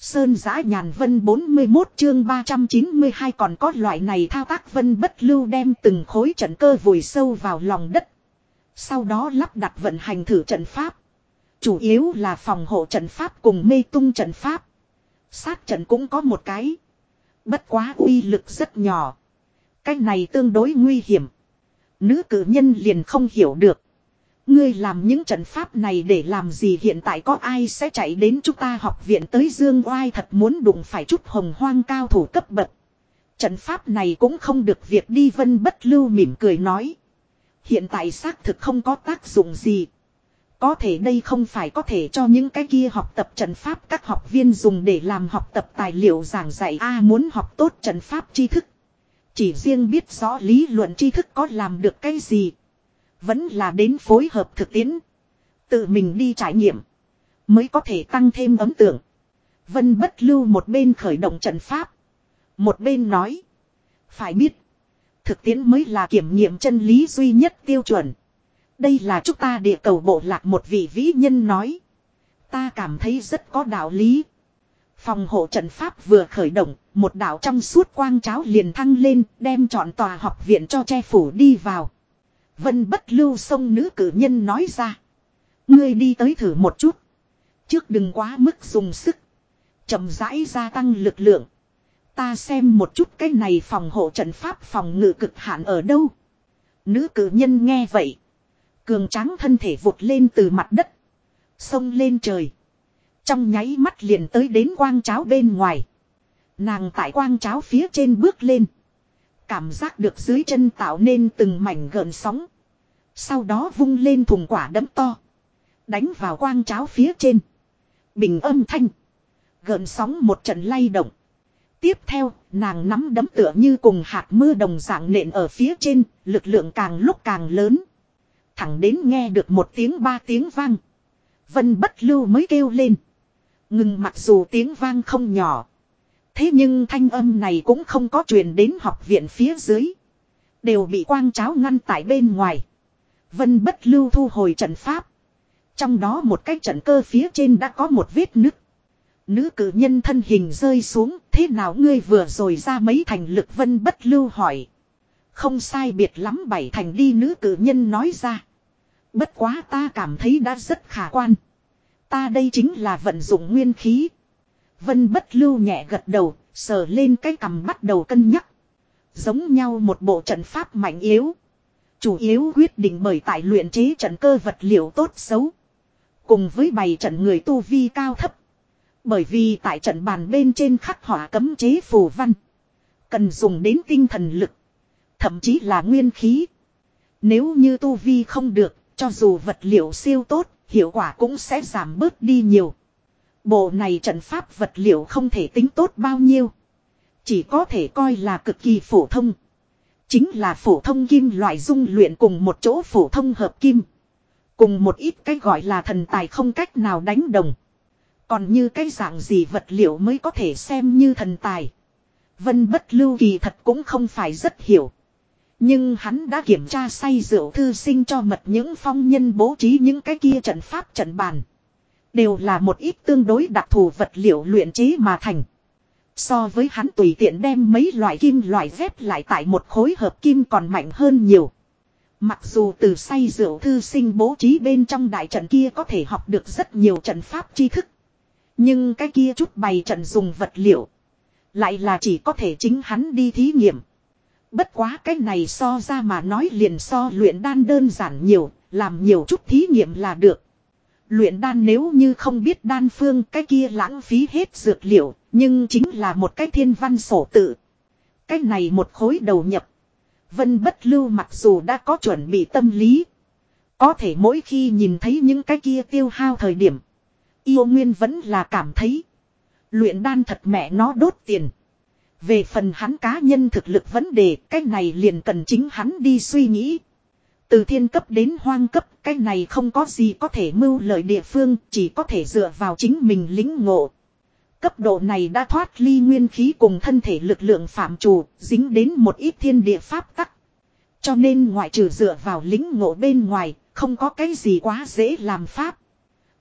Sơn giã nhàn vân 41 chương 392 còn có loại này thao tác vân bất lưu đem từng khối trận cơ vùi sâu vào lòng đất. Sau đó lắp đặt vận hành thử trận pháp. Chủ yếu là phòng hộ trận pháp cùng mê tung trận pháp. Sát trận cũng có một cái. Bất quá uy lực rất nhỏ. Cái này tương đối nguy hiểm. Nữ cử nhân liền không hiểu được. Ngươi làm những trận pháp này để làm gì hiện tại có ai sẽ chạy đến chúng ta học viện tới Dương Oai thật muốn đụng phải chút hồng hoang cao thủ cấp bậc. Trận pháp này cũng không được việc đi vân bất lưu mỉm cười nói. Hiện tại xác thực không có tác dụng gì. Có thể đây không phải có thể cho những cái kia học tập trận pháp các học viên dùng để làm học tập tài liệu giảng dạy A muốn học tốt trận pháp tri thức. Chỉ riêng biết rõ lý luận tri thức có làm được cái gì. Vẫn là đến phối hợp thực tiễn. Tự mình đi trải nghiệm. Mới có thể tăng thêm ấn tượng. Vân bất lưu một bên khởi động trận pháp. Một bên nói. Phải biết. Thực tiễn mới là kiểm nghiệm chân lý duy nhất tiêu chuẩn. Đây là chúng ta địa cầu bộ lạc một vị vĩ nhân nói. Ta cảm thấy rất có đạo lý. Phòng hộ trận pháp vừa khởi động, một đạo trong suốt quang cháo liền thăng lên, đem chọn tòa học viện cho che phủ đi vào. Vân bất lưu sông nữ cử nhân nói ra. Ngươi đi tới thử một chút. Trước đừng quá mức dùng sức. chậm rãi gia tăng lực lượng. Ta xem một chút cái này phòng hộ trận pháp phòng ngự cực hạn ở đâu. Nữ cử nhân nghe vậy. Cường tráng thân thể vụt lên từ mặt đất. Xông lên trời. Trong nháy mắt liền tới đến quang cháo bên ngoài. Nàng tại quang cháo phía trên bước lên. Cảm giác được dưới chân tạo nên từng mảnh gợn sóng. Sau đó vung lên thùng quả đấm to. Đánh vào quang cháo phía trên. Bình âm thanh. Gợn sóng một trận lay động. Tiếp theo, nàng nắm đấm tựa như cùng hạt mưa đồng dạng nện ở phía trên, lực lượng càng lúc càng lớn. Thẳng đến nghe được một tiếng ba tiếng vang. Vân bất lưu mới kêu lên. Ngừng mặc dù tiếng vang không nhỏ. Thế nhưng thanh âm này cũng không có truyền đến học viện phía dưới. Đều bị quang cháo ngăn tại bên ngoài. Vân bất lưu thu hồi trận pháp. Trong đó một cái trận cơ phía trên đã có một vết nứt. Nữ cử nhân thân hình rơi xuống, thế nào ngươi vừa rồi ra mấy thành lực vân bất lưu hỏi. Không sai biệt lắm bảy thành đi nữ cử nhân nói ra. Bất quá ta cảm thấy đã rất khả quan. Ta đây chính là vận dụng nguyên khí. Vân bất lưu nhẹ gật đầu, sờ lên cái cầm bắt đầu cân nhắc. Giống nhau một bộ trận pháp mạnh yếu. Chủ yếu quyết định bởi tại luyện chế trận cơ vật liệu tốt xấu. Cùng với bày trận người tu vi cao thấp. Bởi vì tại trận bàn bên trên khắc họa cấm chế phù văn. Cần dùng đến tinh thần lực. Thậm chí là nguyên khí. Nếu như tu vi không được, cho dù vật liệu siêu tốt, hiệu quả cũng sẽ giảm bớt đi nhiều. Bộ này trận pháp vật liệu không thể tính tốt bao nhiêu. Chỉ có thể coi là cực kỳ phổ thông. Chính là phổ thông kim loại dung luyện cùng một chỗ phổ thông hợp kim. Cùng một ít cái gọi là thần tài không cách nào đánh đồng. Còn như cái dạng gì vật liệu mới có thể xem như thần tài. Vân bất lưu kỳ thật cũng không phải rất hiểu. Nhưng hắn đã kiểm tra say rượu thư sinh cho mật những phong nhân bố trí những cái kia trận pháp trận bàn. Đều là một ít tương đối đặc thù vật liệu luyện chế mà thành. So với hắn tùy tiện đem mấy loại kim loại ghép lại tại một khối hợp kim còn mạnh hơn nhiều. Mặc dù từ say rượu thư sinh bố trí bên trong đại trận kia có thể học được rất nhiều trận pháp tri thức. Nhưng cái kia chút bày trận dùng vật liệu. Lại là chỉ có thể chính hắn đi thí nghiệm. Bất quá cái này so ra mà nói liền so luyện đan đơn giản nhiều, làm nhiều chút thí nghiệm là được. Luyện đan nếu như không biết đan phương cái kia lãng phí hết dược liệu, nhưng chính là một cái thiên văn sổ tự. Cái này một khối đầu nhập. Vân bất lưu mặc dù đã có chuẩn bị tâm lý. Có thể mỗi khi nhìn thấy những cái kia tiêu hao thời điểm. Yêu Nguyên vẫn là cảm thấy. Luyện đan thật mẹ nó đốt tiền. Về phần hắn cá nhân thực lực vấn đề, cái này liền cần chính hắn đi suy nghĩ. Từ thiên cấp đến hoang cấp, cái này không có gì có thể mưu lợi địa phương, chỉ có thể dựa vào chính mình lính ngộ. Cấp độ này đã thoát ly nguyên khí cùng thân thể lực lượng phạm chủ, dính đến một ít thiên địa pháp tắc. Cho nên ngoại trừ dựa vào lính ngộ bên ngoài, không có cái gì quá dễ làm pháp.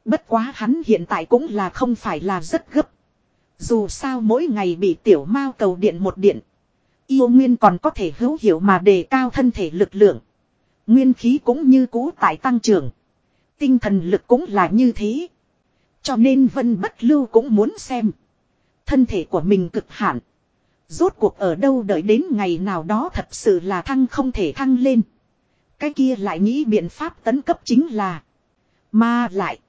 Bất quá hắn hiện tại cũng là không phải là rất gấp. Dù sao mỗi ngày bị tiểu mao cầu điện một điện. Yêu nguyên còn có thể hữu hiệu mà đề cao thân thể lực lượng. Nguyên khí cũng như cũ tại tăng trưởng. Tinh thần lực cũng là như thế. Cho nên vân bất lưu cũng muốn xem. Thân thể của mình cực hạn. Rốt cuộc ở đâu đợi đến ngày nào đó thật sự là thăng không thể thăng lên. Cái kia lại nghĩ biện pháp tấn cấp chính là. Mà lại.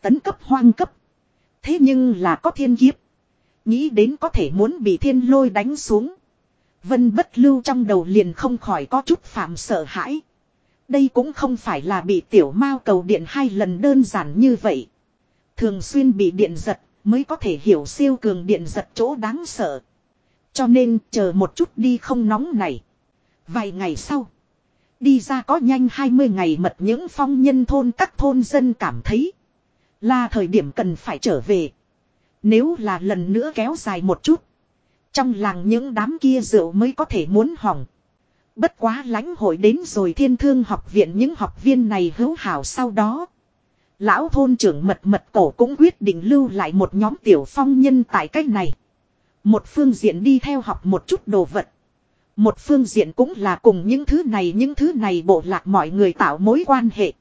Tấn cấp hoang cấp. Thế nhưng là có thiên kiếp. Nghĩ đến có thể muốn bị thiên lôi đánh xuống. Vân bất lưu trong đầu liền không khỏi có chút phạm sợ hãi. Đây cũng không phải là bị tiểu mao cầu điện hai lần đơn giản như vậy. Thường xuyên bị điện giật mới có thể hiểu siêu cường điện giật chỗ đáng sợ. Cho nên chờ một chút đi không nóng này. Vài ngày sau. Đi ra có nhanh 20 ngày mật những phong nhân thôn các thôn dân cảm thấy. Là thời điểm cần phải trở về. Nếu là lần nữa kéo dài một chút. Trong làng những đám kia rượu mới có thể muốn hỏng. Bất quá lãnh hội đến rồi thiên thương học viện những học viên này hữu hảo sau đó. Lão thôn trưởng mật mật cổ cũng quyết định lưu lại một nhóm tiểu phong nhân tại cách này. Một phương diện đi theo học một chút đồ vật. Một phương diện cũng là cùng những thứ này, những thứ này bộ lạc mọi người tạo mối quan hệ.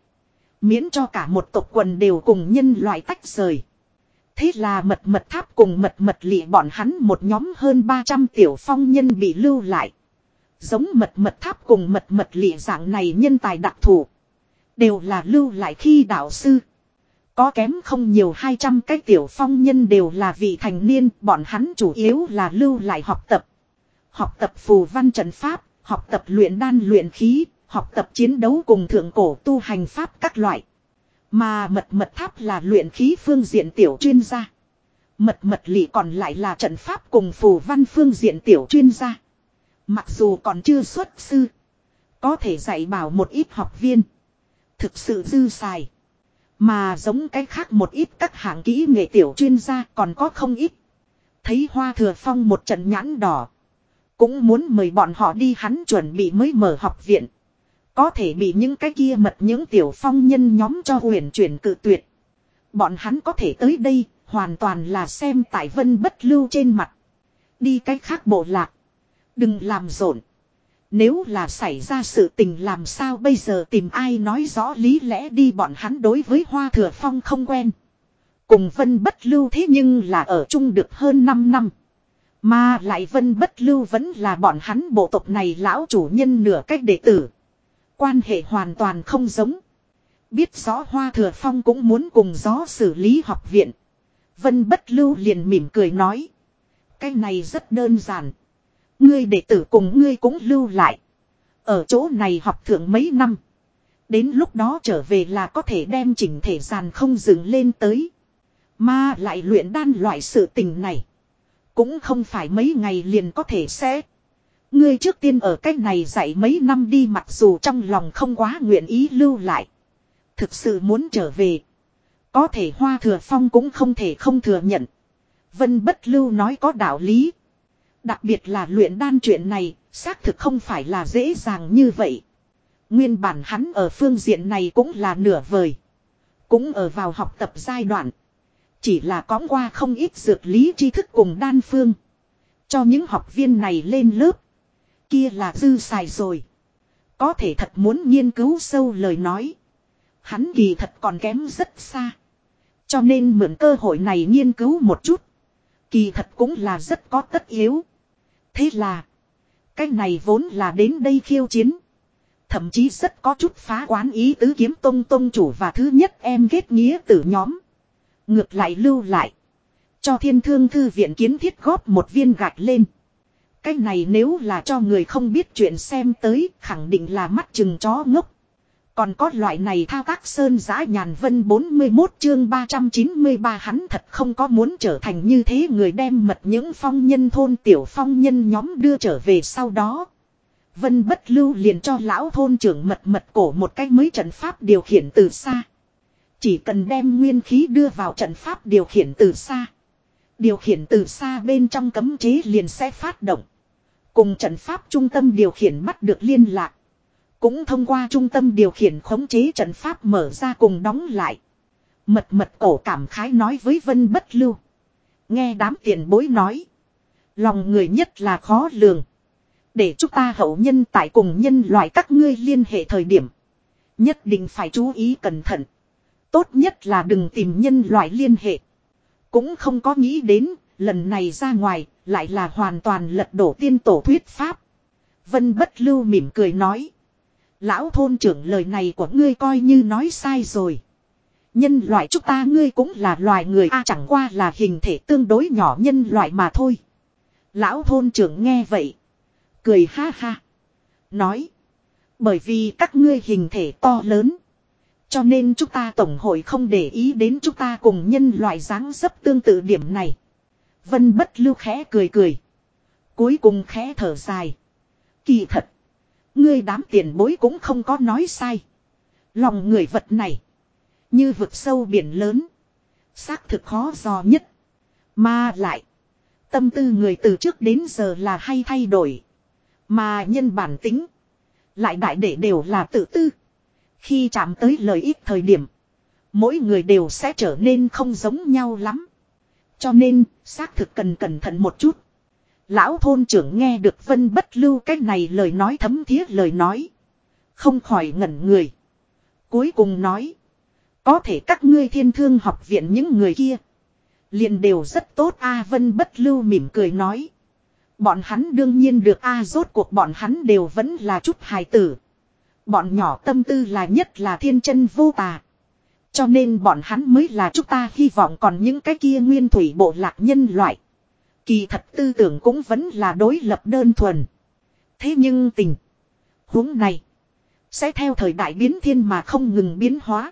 Miễn cho cả một tộc quần đều cùng nhân loại tách rời. Thế là mật mật tháp cùng mật mật lị bọn hắn một nhóm hơn 300 tiểu phong nhân bị lưu lại. Giống mật mật tháp cùng mật mật lịa dạng này nhân tài đặc thù. Đều là lưu lại khi đạo sư. Có kém không nhiều 200 cái tiểu phong nhân đều là vị thành niên, bọn hắn chủ yếu là lưu lại học tập. Học tập phù văn trận pháp, học tập luyện đan luyện khí, học tập chiến đấu cùng thượng cổ tu hành pháp các loại. Mà mật mật tháp là luyện khí phương diện tiểu chuyên gia. Mật mật lị còn lại là trận pháp cùng phù văn phương diện tiểu chuyên gia. Mặc dù còn chưa xuất sư. Có thể dạy bảo một ít học viên. Thực sự dư xài. Mà giống cái khác một ít các hạng kỹ nghệ tiểu chuyên gia còn có không ít. Thấy hoa thừa phong một trận nhãn đỏ. Cũng muốn mời bọn họ đi hắn chuẩn bị mới mở học viện. Có thể bị những cái kia mật những tiểu phong nhân nhóm cho huyền chuyển cự tuyệt. Bọn hắn có thể tới đây, hoàn toàn là xem tại vân bất lưu trên mặt. Đi cách khác bộ lạc. Đừng làm rộn. Nếu là xảy ra sự tình làm sao bây giờ tìm ai nói rõ lý lẽ đi bọn hắn đối với Hoa Thừa Phong không quen. Cùng Vân Bất Lưu thế nhưng là ở chung được hơn 5 năm. Mà lại Vân Bất Lưu vẫn là bọn hắn bộ tộc này lão chủ nhân nửa cách đệ tử. Quan hệ hoàn toàn không giống. Biết rõ Hoa Thừa Phong cũng muốn cùng gió xử lý học viện. Vân Bất Lưu liền mỉm cười nói. Cái này rất đơn giản. Ngươi đệ tử cùng ngươi cũng lưu lại. Ở chỗ này học thượng mấy năm. Đến lúc đó trở về là có thể đem chỉnh thể giàn không dừng lên tới. Mà lại luyện đan loại sự tình này. Cũng không phải mấy ngày liền có thể sẽ. Ngươi trước tiên ở cách này dạy mấy năm đi mặc dù trong lòng không quá nguyện ý lưu lại. Thực sự muốn trở về. Có thể hoa thừa phong cũng không thể không thừa nhận. Vân bất lưu nói có đạo lý. Đặc biệt là luyện đan chuyện này, xác thực không phải là dễ dàng như vậy. Nguyên bản hắn ở phương diện này cũng là nửa vời. Cũng ở vào học tập giai đoạn. Chỉ là có qua không ít dược lý tri thức cùng đan phương. Cho những học viên này lên lớp. Kia là dư xài rồi. Có thể thật muốn nghiên cứu sâu lời nói. Hắn kỳ thật còn kém rất xa. Cho nên mượn cơ hội này nghiên cứu một chút. Kỳ thật cũng là rất có tất yếu. Thế là. Cái này vốn là đến đây khiêu chiến. Thậm chí rất có chút phá quán ý tứ kiếm tông tông chủ và thứ nhất em kết nghĩa tử nhóm. Ngược lại lưu lại. Cho thiên thương thư viện kiến thiết góp một viên gạch lên. Cái này nếu là cho người không biết chuyện xem tới, khẳng định là mắt chừng chó ngốc. Còn có loại này thao tác sơn giã nhàn vân 41 chương 393 hắn thật không có muốn trở thành như thế người đem mật những phong nhân thôn tiểu phong nhân nhóm đưa trở về sau đó. Vân bất lưu liền cho lão thôn trưởng mật mật cổ một cách mới trận pháp điều khiển từ xa. Chỉ cần đem nguyên khí đưa vào trận pháp điều khiển từ xa. Điều khiển từ xa bên trong cấm chế liền sẽ phát động. Cùng trận pháp trung tâm điều khiển bắt được liên lạc. Cũng thông qua trung tâm điều khiển khống chế trận pháp mở ra cùng đóng lại. Mật mật cổ cảm khái nói với Vân Bất Lưu. Nghe đám tiền bối nói. Lòng người nhất là khó lường. Để chúng ta hậu nhân tại cùng nhân loại các ngươi liên hệ thời điểm. Nhất định phải chú ý cẩn thận. Tốt nhất là đừng tìm nhân loại liên hệ. Cũng không có nghĩ đến, lần này ra ngoài, lại là hoàn toàn lật đổ tiên tổ thuyết pháp. Vân bất lưu mỉm cười nói. Lão thôn trưởng lời này của ngươi coi như nói sai rồi. Nhân loại chúng ta ngươi cũng là loài người a, chẳng qua là hình thể tương đối nhỏ nhân loại mà thôi. Lão thôn trưởng nghe vậy. Cười ha ha. Nói. Bởi vì các ngươi hình thể to lớn. Cho nên chúng ta tổng hội không để ý đến chúng ta cùng nhân loại dáng dấp tương tự điểm này. Vân bất lưu khẽ cười cười. Cuối cùng khẽ thở dài. Kỳ thật. Ngươi đám tiền bối cũng không có nói sai. Lòng người vật này. Như vực sâu biển lớn. Xác thực khó dò nhất. Mà lại. Tâm tư người từ trước đến giờ là hay thay đổi. Mà nhân bản tính. Lại đại để đều là tự tư. Khi chạm tới lợi ích thời điểm. Mỗi người đều sẽ trở nên không giống nhau lắm. Cho nên, xác thực cần cẩn thận một chút. Lão thôn trưởng nghe được vân bất lưu cái này lời nói thấm thiết lời nói. Không khỏi ngẩn người. Cuối cùng nói. Có thể các ngươi thiên thương học viện những người kia. liền đều rất tốt A vân bất lưu mỉm cười nói. Bọn hắn đương nhiên được A rốt cuộc bọn hắn đều vẫn là chút hài tử. Bọn nhỏ tâm tư là nhất là thiên chân vô tà. Cho nên bọn hắn mới là chúng ta hy vọng còn những cái kia nguyên thủy bộ lạc nhân loại. Kỳ thật tư tưởng cũng vẫn là đối lập đơn thuần. Thế nhưng tình. huống này. Sẽ theo thời đại biến thiên mà không ngừng biến hóa.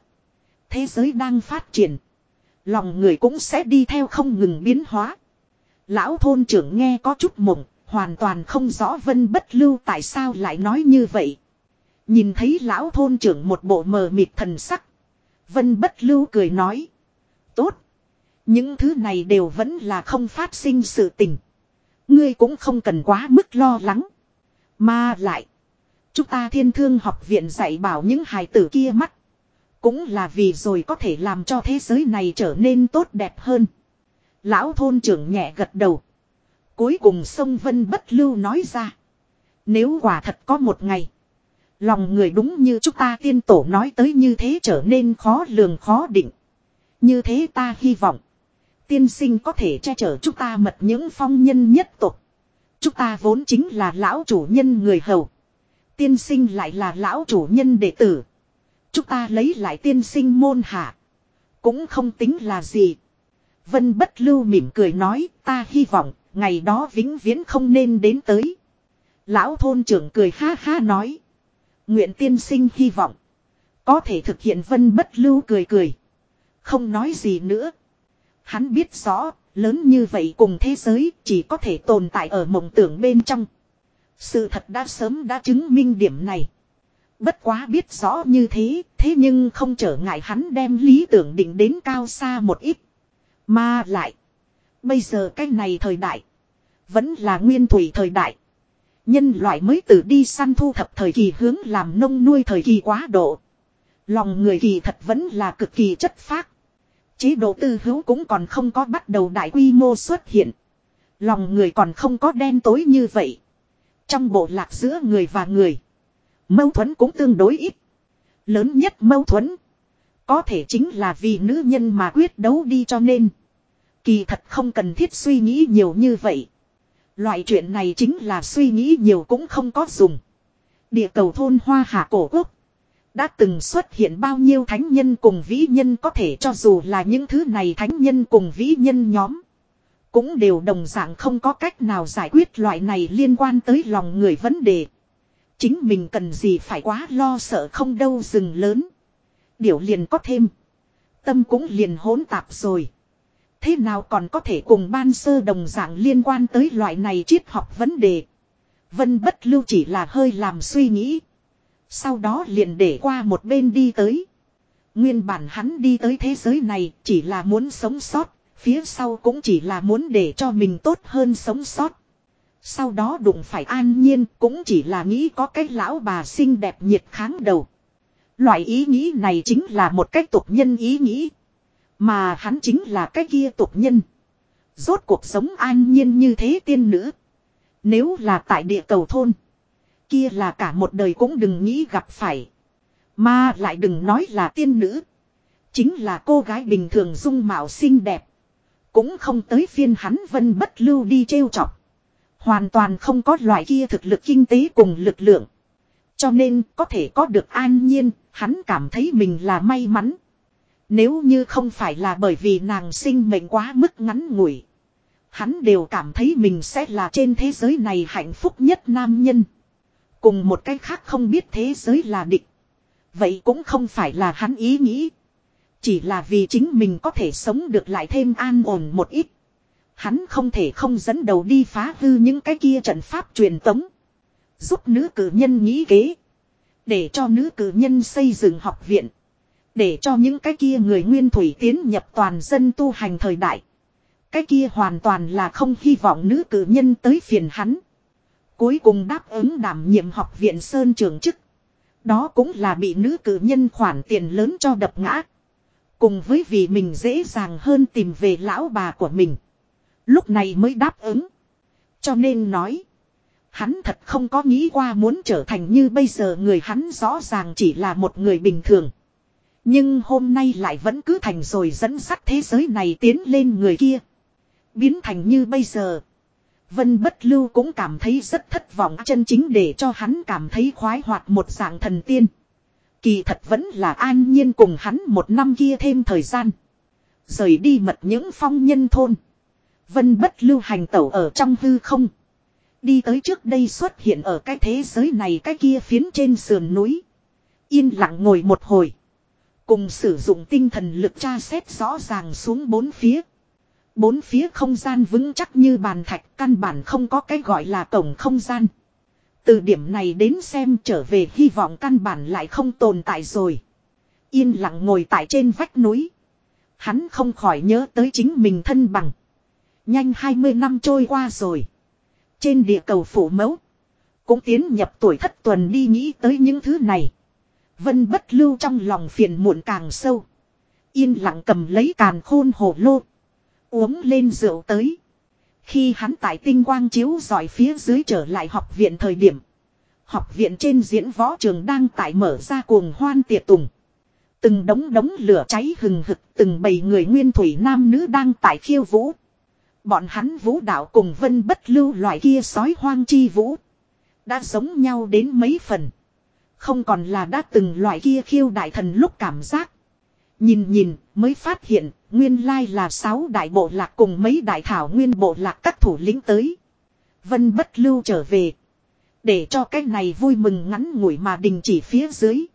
Thế giới đang phát triển. Lòng người cũng sẽ đi theo không ngừng biến hóa. Lão thôn trưởng nghe có chút mộng. Hoàn toàn không rõ vân bất lưu tại sao lại nói như vậy. Nhìn thấy lão thôn trưởng một bộ mờ mịt thần sắc. Vân bất lưu cười nói. Tốt. Những thứ này đều vẫn là không phát sinh sự tình. Ngươi cũng không cần quá mức lo lắng. Mà lại. Chúng ta thiên thương học viện dạy bảo những hài tử kia mắt. Cũng là vì rồi có thể làm cho thế giới này trở nên tốt đẹp hơn. Lão thôn trưởng nhẹ gật đầu. Cuối cùng sông Vân bất lưu nói ra. Nếu quả thật có một ngày. Lòng người đúng như chúng ta tiên tổ nói tới như thế trở nên khó lường khó định. Như thế ta hy vọng. Tiên sinh có thể che chở chúng ta mật những phong nhân nhất tục. Chúng ta vốn chính là lão chủ nhân người hầu. Tiên sinh lại là lão chủ nhân đệ tử. Chúng ta lấy lại tiên sinh môn hạ. Cũng không tính là gì. Vân bất lưu mỉm cười nói, ta hy vọng ngày đó vĩnh viễn không nên đến tới. Lão thôn trưởng cười ha ha nói. Nguyện tiên sinh hy vọng. Có thể thực hiện vân bất lưu cười cười. Không nói gì nữa. Hắn biết rõ, lớn như vậy cùng thế giới chỉ có thể tồn tại ở mộng tưởng bên trong. Sự thật đã sớm đã chứng minh điểm này. Bất quá biết rõ như thế, thế nhưng không trở ngại hắn đem lý tưởng định đến cao xa một ít. Mà lại, bây giờ cái này thời đại, vẫn là nguyên thủy thời đại. Nhân loại mới từ đi săn thu thập thời kỳ hướng làm nông nuôi thời kỳ quá độ. Lòng người kỳ thật vẫn là cực kỳ chất phác. Chế độ tư hữu cũng còn không có bắt đầu đại quy mô xuất hiện. Lòng người còn không có đen tối như vậy. Trong bộ lạc giữa người và người. Mâu thuẫn cũng tương đối ít. Lớn nhất mâu thuẫn. Có thể chính là vì nữ nhân mà quyết đấu đi cho nên. Kỳ thật không cần thiết suy nghĩ nhiều như vậy. Loại chuyện này chính là suy nghĩ nhiều cũng không có dùng. Địa cầu thôn hoa hạ cổ quốc. Đã từng xuất hiện bao nhiêu thánh nhân cùng vĩ nhân có thể cho dù là những thứ này thánh nhân cùng vĩ nhân nhóm. Cũng đều đồng dạng không có cách nào giải quyết loại này liên quan tới lòng người vấn đề. Chính mình cần gì phải quá lo sợ không đâu rừng lớn. Điều liền có thêm. Tâm cũng liền hỗn tạp rồi. Thế nào còn có thể cùng ban sơ đồng dạng liên quan tới loại này triết học vấn đề. Vân bất lưu chỉ là hơi làm suy nghĩ. Sau đó liền để qua một bên đi tới. Nguyên bản hắn đi tới thế giới này chỉ là muốn sống sót, phía sau cũng chỉ là muốn để cho mình tốt hơn sống sót. Sau đó đụng phải an nhiên cũng chỉ là nghĩ có cái lão bà xinh đẹp nhiệt kháng đầu. Loại ý nghĩ này chính là một cách tục nhân ý nghĩ. Mà hắn chính là cái kia tục nhân. Rốt cuộc sống an nhiên như thế tiên nữ. Nếu là tại địa cầu thôn. Kia là cả một đời cũng đừng nghĩ gặp phải. Mà lại đừng nói là tiên nữ. Chính là cô gái bình thường dung mạo xinh đẹp. Cũng không tới phiên hắn vân bất lưu đi trêu chọc. Hoàn toàn không có loại kia thực lực kinh tế cùng lực lượng. Cho nên có thể có được an nhiên, hắn cảm thấy mình là may mắn. Nếu như không phải là bởi vì nàng sinh mệnh quá mức ngắn ngủi. Hắn đều cảm thấy mình sẽ là trên thế giới này hạnh phúc nhất nam nhân. Cùng một cái khác không biết thế giới là địch. Vậy cũng không phải là hắn ý nghĩ. Chỉ là vì chính mình có thể sống được lại thêm an ổn một ít. Hắn không thể không dẫn đầu đi phá hư những cái kia trận pháp truyền tống. Giúp nữ cử nhân nghĩ kế. Để cho nữ cử nhân xây dựng học viện. Để cho những cái kia người nguyên thủy tiến nhập toàn dân tu hành thời đại. Cái kia hoàn toàn là không hy vọng nữ cử nhân tới phiền hắn. Cuối cùng đáp ứng đảm nhiệm học viện Sơn trường chức. Đó cũng là bị nữ cử nhân khoản tiền lớn cho đập ngã. Cùng với vì mình dễ dàng hơn tìm về lão bà của mình. Lúc này mới đáp ứng. Cho nên nói. Hắn thật không có nghĩ qua muốn trở thành như bây giờ người hắn rõ ràng chỉ là một người bình thường. Nhưng hôm nay lại vẫn cứ thành rồi dẫn sắt thế giới này tiến lên người kia. Biến thành như bây giờ. Vân bất lưu cũng cảm thấy rất thất vọng, chân chính để cho hắn cảm thấy khoái hoạt một dạng thần tiên. Kỳ thật vẫn là an nhiên cùng hắn một năm kia thêm thời gian. Rời đi mật những phong nhân thôn. Vân bất lưu hành tẩu ở trong hư không. Đi tới trước đây xuất hiện ở cái thế giới này, cái kia phiến trên sườn núi. Yên lặng ngồi một hồi. Cùng sử dụng tinh thần lực tra xét rõ ràng xuống bốn phía. Bốn phía không gian vững chắc như bàn thạch, căn bản không có cái gọi là cổng không gian. Từ điểm này đến xem trở về, hy vọng căn bản lại không tồn tại rồi. Yên lặng ngồi tại trên vách núi. Hắn không khỏi nhớ tới chính mình thân bằng. Nhanh 20 năm trôi qua rồi. Trên địa cầu phủ mẫu. Cũng tiến nhập tuổi thất tuần đi nghĩ tới những thứ này. Vân bất lưu trong lòng phiền muộn càng sâu. Yên lặng cầm lấy càn khôn hồ lô. Uống lên rượu tới. Khi hắn tại tinh quang chiếu giỏi phía dưới trở lại học viện thời điểm. Học viện trên diễn võ trường đang tại mở ra cuồng hoan tiệc tùng. Từng đống đống lửa cháy hừng hực, từng bầy người nguyên thủy nam nữ đang tại khiêu vũ. Bọn hắn vũ đạo cùng vân bất lưu loại kia sói hoang chi vũ. Đã giống nhau đến mấy phần. Không còn là đã từng loại kia khiêu đại thần lúc cảm giác. Nhìn nhìn, mới phát hiện, nguyên lai là sáu đại bộ lạc cùng mấy đại thảo nguyên bộ lạc các thủ lĩnh tới. Vân bất lưu trở về. Để cho cái này vui mừng ngắn ngủi mà đình chỉ phía dưới.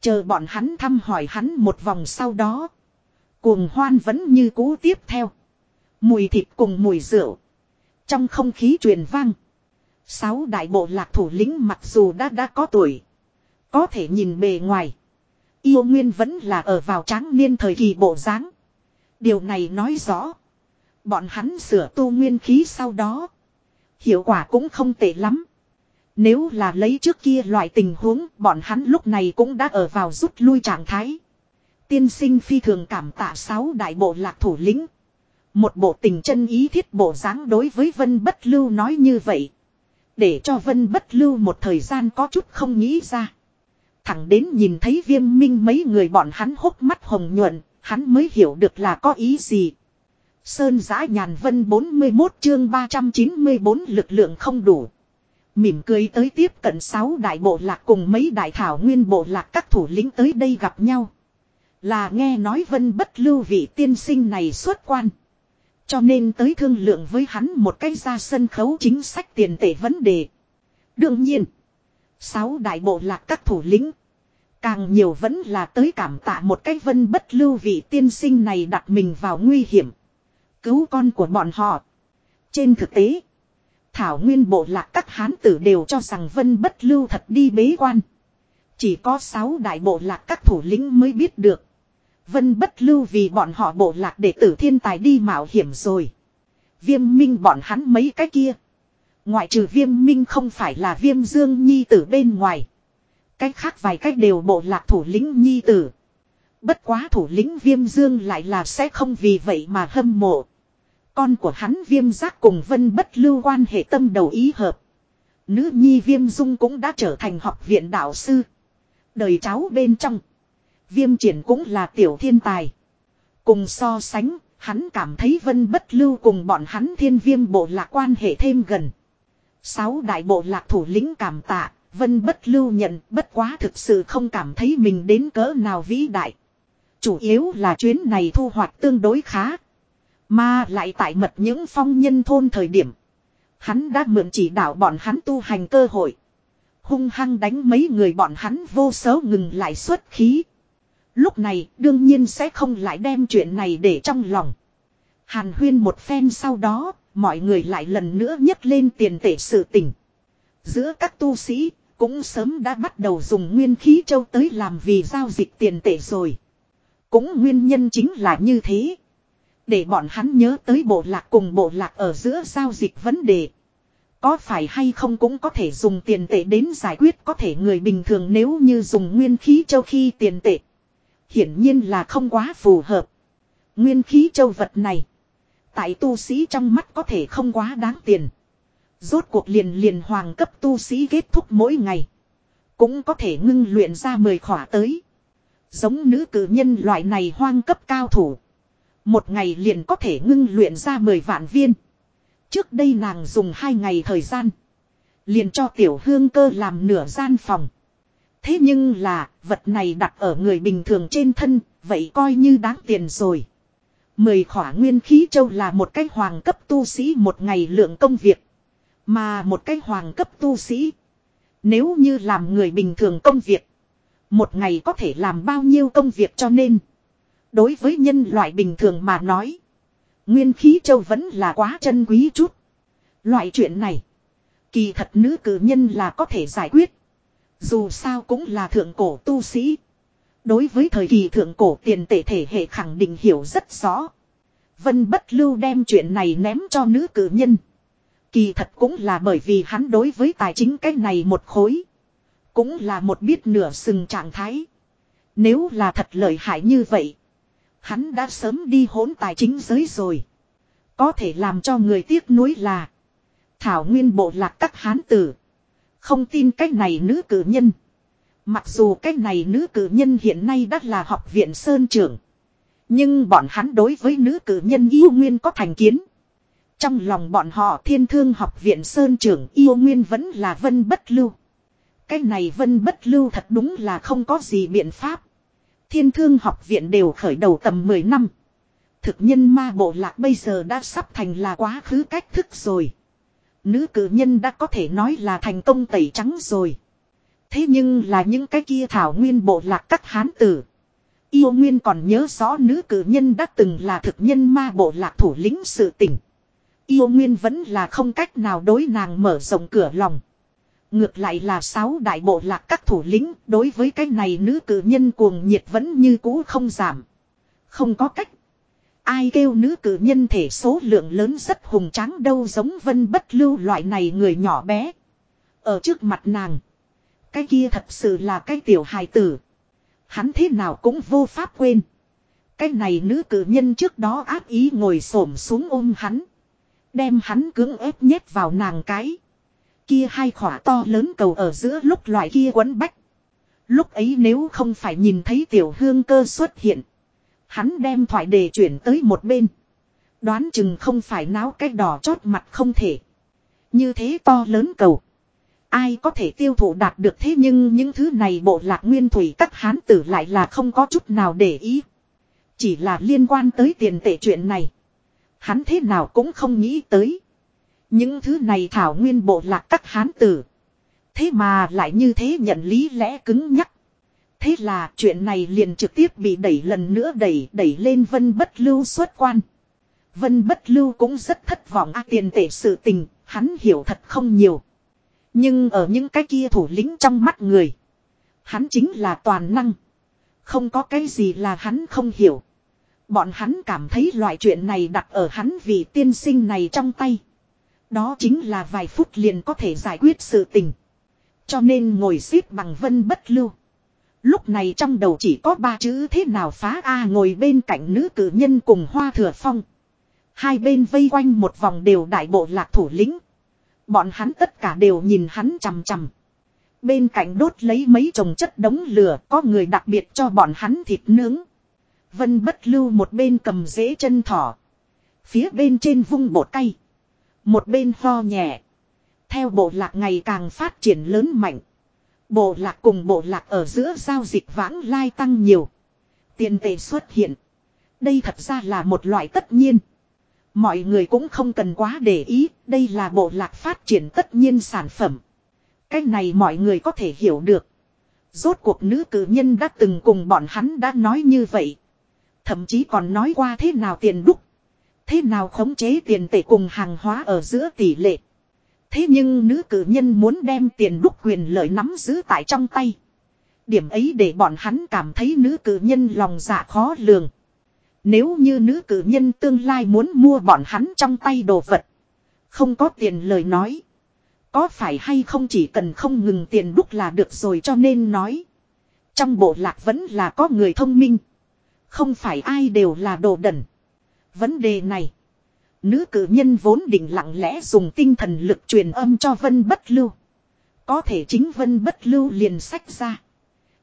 Chờ bọn hắn thăm hỏi hắn một vòng sau đó. Cuồng hoan vẫn như cũ tiếp theo. Mùi thịt cùng mùi rượu. Trong không khí truyền vang. Sáu đại bộ lạc thủ lĩnh mặc dù đã đã có tuổi. Có thể nhìn bề ngoài. Yêu Nguyên vẫn là ở vào tráng niên thời kỳ bộ dáng. Điều này nói rõ. Bọn hắn sửa tu nguyên khí sau đó. Hiệu quả cũng không tệ lắm. Nếu là lấy trước kia loại tình huống, bọn hắn lúc này cũng đã ở vào rút lui trạng thái. Tiên sinh phi thường cảm tạ sáu đại bộ lạc thủ lĩnh. Một bộ tình chân ý thiết bộ dáng đối với Vân Bất Lưu nói như vậy. Để cho Vân Bất Lưu một thời gian có chút không nghĩ ra. Thẳng đến nhìn thấy viêm minh mấy người bọn hắn hốc mắt hồng nhuận, hắn mới hiểu được là có ý gì. Sơn giã nhàn vân 41 chương 394 lực lượng không đủ. Mỉm cười tới tiếp cận sáu đại bộ lạc cùng mấy đại thảo nguyên bộ lạc các thủ lĩnh tới đây gặp nhau. Là nghe nói vân bất lưu vị tiên sinh này xuất quan. Cho nên tới thương lượng với hắn một cách ra sân khấu chính sách tiền tệ vấn đề. Đương nhiên. Sáu đại bộ lạc các thủ lĩnh. Càng nhiều vẫn là tới cảm tạ một cách vân bất lưu vị tiên sinh này đặt mình vào nguy hiểm. Cứu con của bọn họ. Trên thực tế. Thảo nguyên bộ lạc các hán tử đều cho rằng vân bất lưu thật đi bế quan. Chỉ có sáu đại bộ lạc các thủ lĩnh mới biết được. Vân bất lưu vì bọn họ bộ lạc để tử thiên tài đi mạo hiểm rồi. Viêm minh bọn hắn mấy cái kia. Ngoại trừ viêm minh không phải là viêm dương nhi tử bên ngoài. Cách khác vài cách đều bộ lạc thủ lĩnh nhi tử. Bất quá thủ lĩnh viêm dương lại là sẽ không vì vậy mà hâm mộ. Con của hắn viêm giác cùng vân bất lưu quan hệ tâm đầu ý hợp. Nữ nhi viêm dung cũng đã trở thành học viện đạo sư. Đời cháu bên trong. Viêm triển cũng là tiểu thiên tài. Cùng so sánh, hắn cảm thấy vân bất lưu cùng bọn hắn thiên viêm bộ lạc quan hệ thêm gần. Sáu đại bộ lạc thủ lĩnh cảm tạ, vân bất lưu nhận bất quá thực sự không cảm thấy mình đến cỡ nào vĩ đại. Chủ yếu là chuyến này thu hoạch tương đối khá. Mà lại tại mật những phong nhân thôn thời điểm. Hắn đã mượn chỉ đạo bọn hắn tu hành cơ hội. Hung hăng đánh mấy người bọn hắn vô số ngừng lại xuất khí. Lúc này đương nhiên sẽ không lại đem chuyện này để trong lòng. Hàn huyên một phen sau đó, mọi người lại lần nữa nhấc lên tiền tệ sự tình. Giữa các tu sĩ, cũng sớm đã bắt đầu dùng nguyên khí châu tới làm vì giao dịch tiền tệ rồi. Cũng nguyên nhân chính là như thế. Để bọn hắn nhớ tới bộ lạc cùng bộ lạc ở giữa giao dịch vấn đề. Có phải hay không cũng có thể dùng tiền tệ đến giải quyết có thể người bình thường nếu như dùng nguyên khí châu khi tiền tệ. Hiển nhiên là không quá phù hợp. Nguyên khí châu vật này. Tại tu sĩ trong mắt có thể không quá đáng tiền. Rốt cuộc liền liền hoàng cấp tu sĩ kết thúc mỗi ngày. Cũng có thể ngưng luyện ra mười khỏa tới. Giống nữ cử nhân loại này hoang cấp cao thủ. Một ngày liền có thể ngưng luyện ra mười vạn viên. Trước đây nàng dùng hai ngày thời gian. Liền cho tiểu hương cơ làm nửa gian phòng. Thế nhưng là, vật này đặt ở người bình thường trên thân, vậy coi như đáng tiền rồi. Mười khỏa nguyên khí châu là một cái hoàng cấp tu sĩ một ngày lượng công việc. Mà một cái hoàng cấp tu sĩ. Nếu như làm người bình thường công việc. Một ngày có thể làm bao nhiêu công việc cho nên. Đối với nhân loại bình thường mà nói. Nguyên khí châu vẫn là quá chân quý chút. Loại chuyện này. Kỳ thật nữ cử nhân là có thể giải quyết. Dù sao cũng là thượng cổ tu sĩ. Đối với thời kỳ thượng cổ tiền tệ thể hệ khẳng định hiểu rất rõ. Vân bất lưu đem chuyện này ném cho nữ cử nhân. Kỳ thật cũng là bởi vì hắn đối với tài chính cái này một khối. Cũng là một biết nửa sừng trạng thái. Nếu là thật lợi hại như vậy. Hắn đã sớm đi hỗn tài chính giới rồi. Có thể làm cho người tiếc nuối là. Thảo nguyên bộ lạc các hán tử. Không tin cách này nữ cử nhân. Mặc dù cách này nữ cử nhân hiện nay đã là học viện Sơn trưởng. Nhưng bọn hắn đối với nữ cử nhân yêu nguyên có thành kiến. Trong lòng bọn họ thiên thương học viện Sơn trưởng yêu nguyên vẫn là vân bất lưu. Cái này vân bất lưu thật đúng là không có gì biện pháp. Thiên thương học viện đều khởi đầu tầm 10 năm. Thực nhân ma bộ lạc bây giờ đã sắp thành là quá khứ cách thức rồi. Nữ cử nhân đã có thể nói là thành công tẩy trắng rồi. Thế nhưng là những cái kia thảo nguyên bộ lạc các hán tử. Yêu Nguyên còn nhớ rõ nữ cử nhân đã từng là thực nhân ma bộ lạc thủ lĩnh sự tỉnh Yêu Nguyên vẫn là không cách nào đối nàng mở rộng cửa lòng. Ngược lại là sáu đại bộ lạc các thủ lĩnh, đối với cái này nữ cử nhân cuồng nhiệt vẫn như cũ không giảm. Không có cách. Ai kêu nữ cử nhân thể số lượng lớn rất hùng tráng đâu giống vân bất lưu loại này người nhỏ bé. Ở trước mặt nàng. Cái kia thật sự là cái tiểu hài tử. Hắn thế nào cũng vô pháp quên. Cái này nữ cử nhân trước đó áp ý ngồi xổm xuống ôm hắn. Đem hắn cưỡng ép nhét vào nàng cái. Kia hai khỏa to lớn cầu ở giữa lúc loại kia quấn bách. Lúc ấy nếu không phải nhìn thấy tiểu hương cơ xuất hiện. Hắn đem thoại đề chuyển tới một bên. Đoán chừng không phải náo cái đỏ chót mặt không thể. Như thế to lớn cầu. Ai có thể tiêu thụ đạt được thế nhưng những thứ này bộ lạc nguyên thủy các hán tử lại là không có chút nào để ý. Chỉ là liên quan tới tiền tệ chuyện này. Hắn thế nào cũng không nghĩ tới. Những thứ này thảo nguyên bộ lạc các hán tử. Thế mà lại như thế nhận lý lẽ cứng nhắc. Thế là chuyện này liền trực tiếp bị đẩy lần nữa đẩy đẩy lên vân bất lưu xuất quan. Vân bất lưu cũng rất thất vọng a tiền tệ sự tình, hắn hiểu thật không nhiều. Nhưng ở những cái kia thủ lĩnh trong mắt người. Hắn chính là toàn năng. Không có cái gì là hắn không hiểu. Bọn hắn cảm thấy loại chuyện này đặt ở hắn vì tiên sinh này trong tay. Đó chính là vài phút liền có thể giải quyết sự tình. Cho nên ngồi xếp bằng vân bất lưu. Lúc này trong đầu chỉ có ba chữ thế nào phá A ngồi bên cạnh nữ cử nhân cùng hoa thừa phong. Hai bên vây quanh một vòng đều đại bộ lạc thủ lĩnh. Bọn hắn tất cả đều nhìn hắn chằm chằm. Bên cạnh đốt lấy mấy chồng chất đống lửa, có người đặc biệt cho bọn hắn thịt nướng. Vân bất lưu một bên cầm rễ chân thỏ. Phía bên trên vung bột cay. Một bên ho nhẹ. Theo bộ lạc ngày càng phát triển lớn mạnh. Bộ lạc cùng bộ lạc ở giữa giao dịch vãng lai tăng nhiều. Tiền tệ xuất hiện. Đây thật ra là một loại tất nhiên. Mọi người cũng không cần quá để ý, đây là bộ lạc phát triển tất nhiên sản phẩm. Cái này mọi người có thể hiểu được. Rốt cuộc nữ cử nhân đã từng cùng bọn hắn đã nói như vậy. Thậm chí còn nói qua thế nào tiền đúc. Thế nào khống chế tiền tệ cùng hàng hóa ở giữa tỷ lệ. Thế nhưng nữ cử nhân muốn đem tiền đúc quyền lợi nắm giữ tại trong tay. Điểm ấy để bọn hắn cảm thấy nữ cử nhân lòng dạ khó lường. Nếu như nữ cử nhân tương lai muốn mua bọn hắn trong tay đồ vật. Không có tiền lời nói. Có phải hay không chỉ cần không ngừng tiền đúc là được rồi cho nên nói. Trong bộ lạc vẫn là có người thông minh. Không phải ai đều là đồ đẩn. Vấn đề này. Nữ cử nhân vốn định lặng lẽ dùng tinh thần lực truyền âm cho Vân Bất Lưu. Có thể chính Vân Bất Lưu liền sách ra.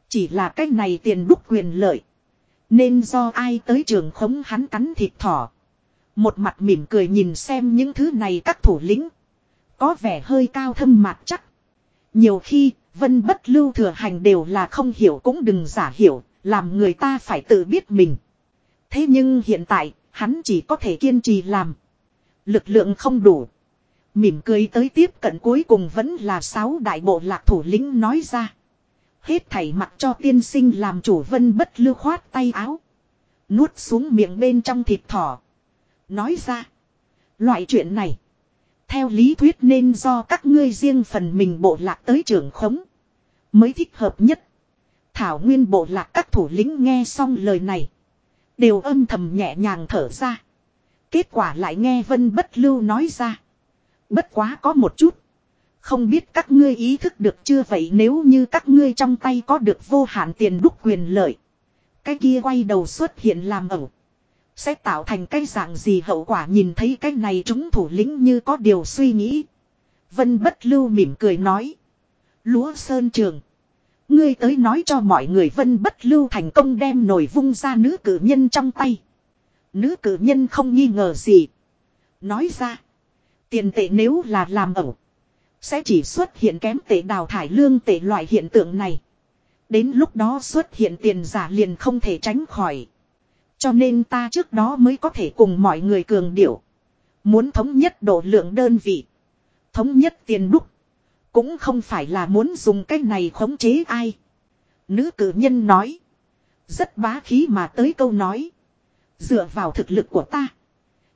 Chỉ là cái này tiền đúc quyền lợi. Nên do ai tới trường khống hắn cắn thịt thỏ. Một mặt mỉm cười nhìn xem những thứ này các thủ lĩnh. Có vẻ hơi cao thâm mạc chắc. Nhiều khi, vân bất lưu thừa hành đều là không hiểu cũng đừng giả hiểu, làm người ta phải tự biết mình. Thế nhưng hiện tại, hắn chỉ có thể kiên trì làm. Lực lượng không đủ. Mỉm cười tới tiếp cận cuối cùng vẫn là sáu đại bộ lạc thủ lĩnh nói ra. Hết thảy mặt cho tiên sinh làm chủ vân bất lưu khoát tay áo. Nuốt xuống miệng bên trong thịt thỏ. Nói ra. Loại chuyện này. Theo lý thuyết nên do các ngươi riêng phần mình bộ lạc tới trưởng khống. Mới thích hợp nhất. Thảo nguyên bộ lạc các thủ lĩnh nghe xong lời này. Đều âm thầm nhẹ nhàng thở ra. Kết quả lại nghe Vân Bất Lưu nói ra. Bất quá có một chút. Không biết các ngươi ý thức được chưa vậy nếu như các ngươi trong tay có được vô hạn tiền đúc quyền lợi. Cái kia quay đầu xuất hiện làm ẩu. Sẽ tạo thành cái dạng gì hậu quả nhìn thấy cái này chúng thủ lĩnh như có điều suy nghĩ. Vân bất lưu mỉm cười nói. Lúa sơn trường. Ngươi tới nói cho mọi người vân bất lưu thành công đem nổi vung ra nữ cử nhân trong tay. Nữ cử nhân không nghi ngờ gì. Nói ra. Tiền tệ nếu là làm ẩu. Sẽ chỉ xuất hiện kém tệ đào thải lương tệ loại hiện tượng này. Đến lúc đó xuất hiện tiền giả liền không thể tránh khỏi. Cho nên ta trước đó mới có thể cùng mọi người cường điệu. Muốn thống nhất độ lượng đơn vị. Thống nhất tiền đúc. Cũng không phải là muốn dùng cái này khống chế ai. Nữ cử nhân nói. Rất bá khí mà tới câu nói. Dựa vào thực lực của ta.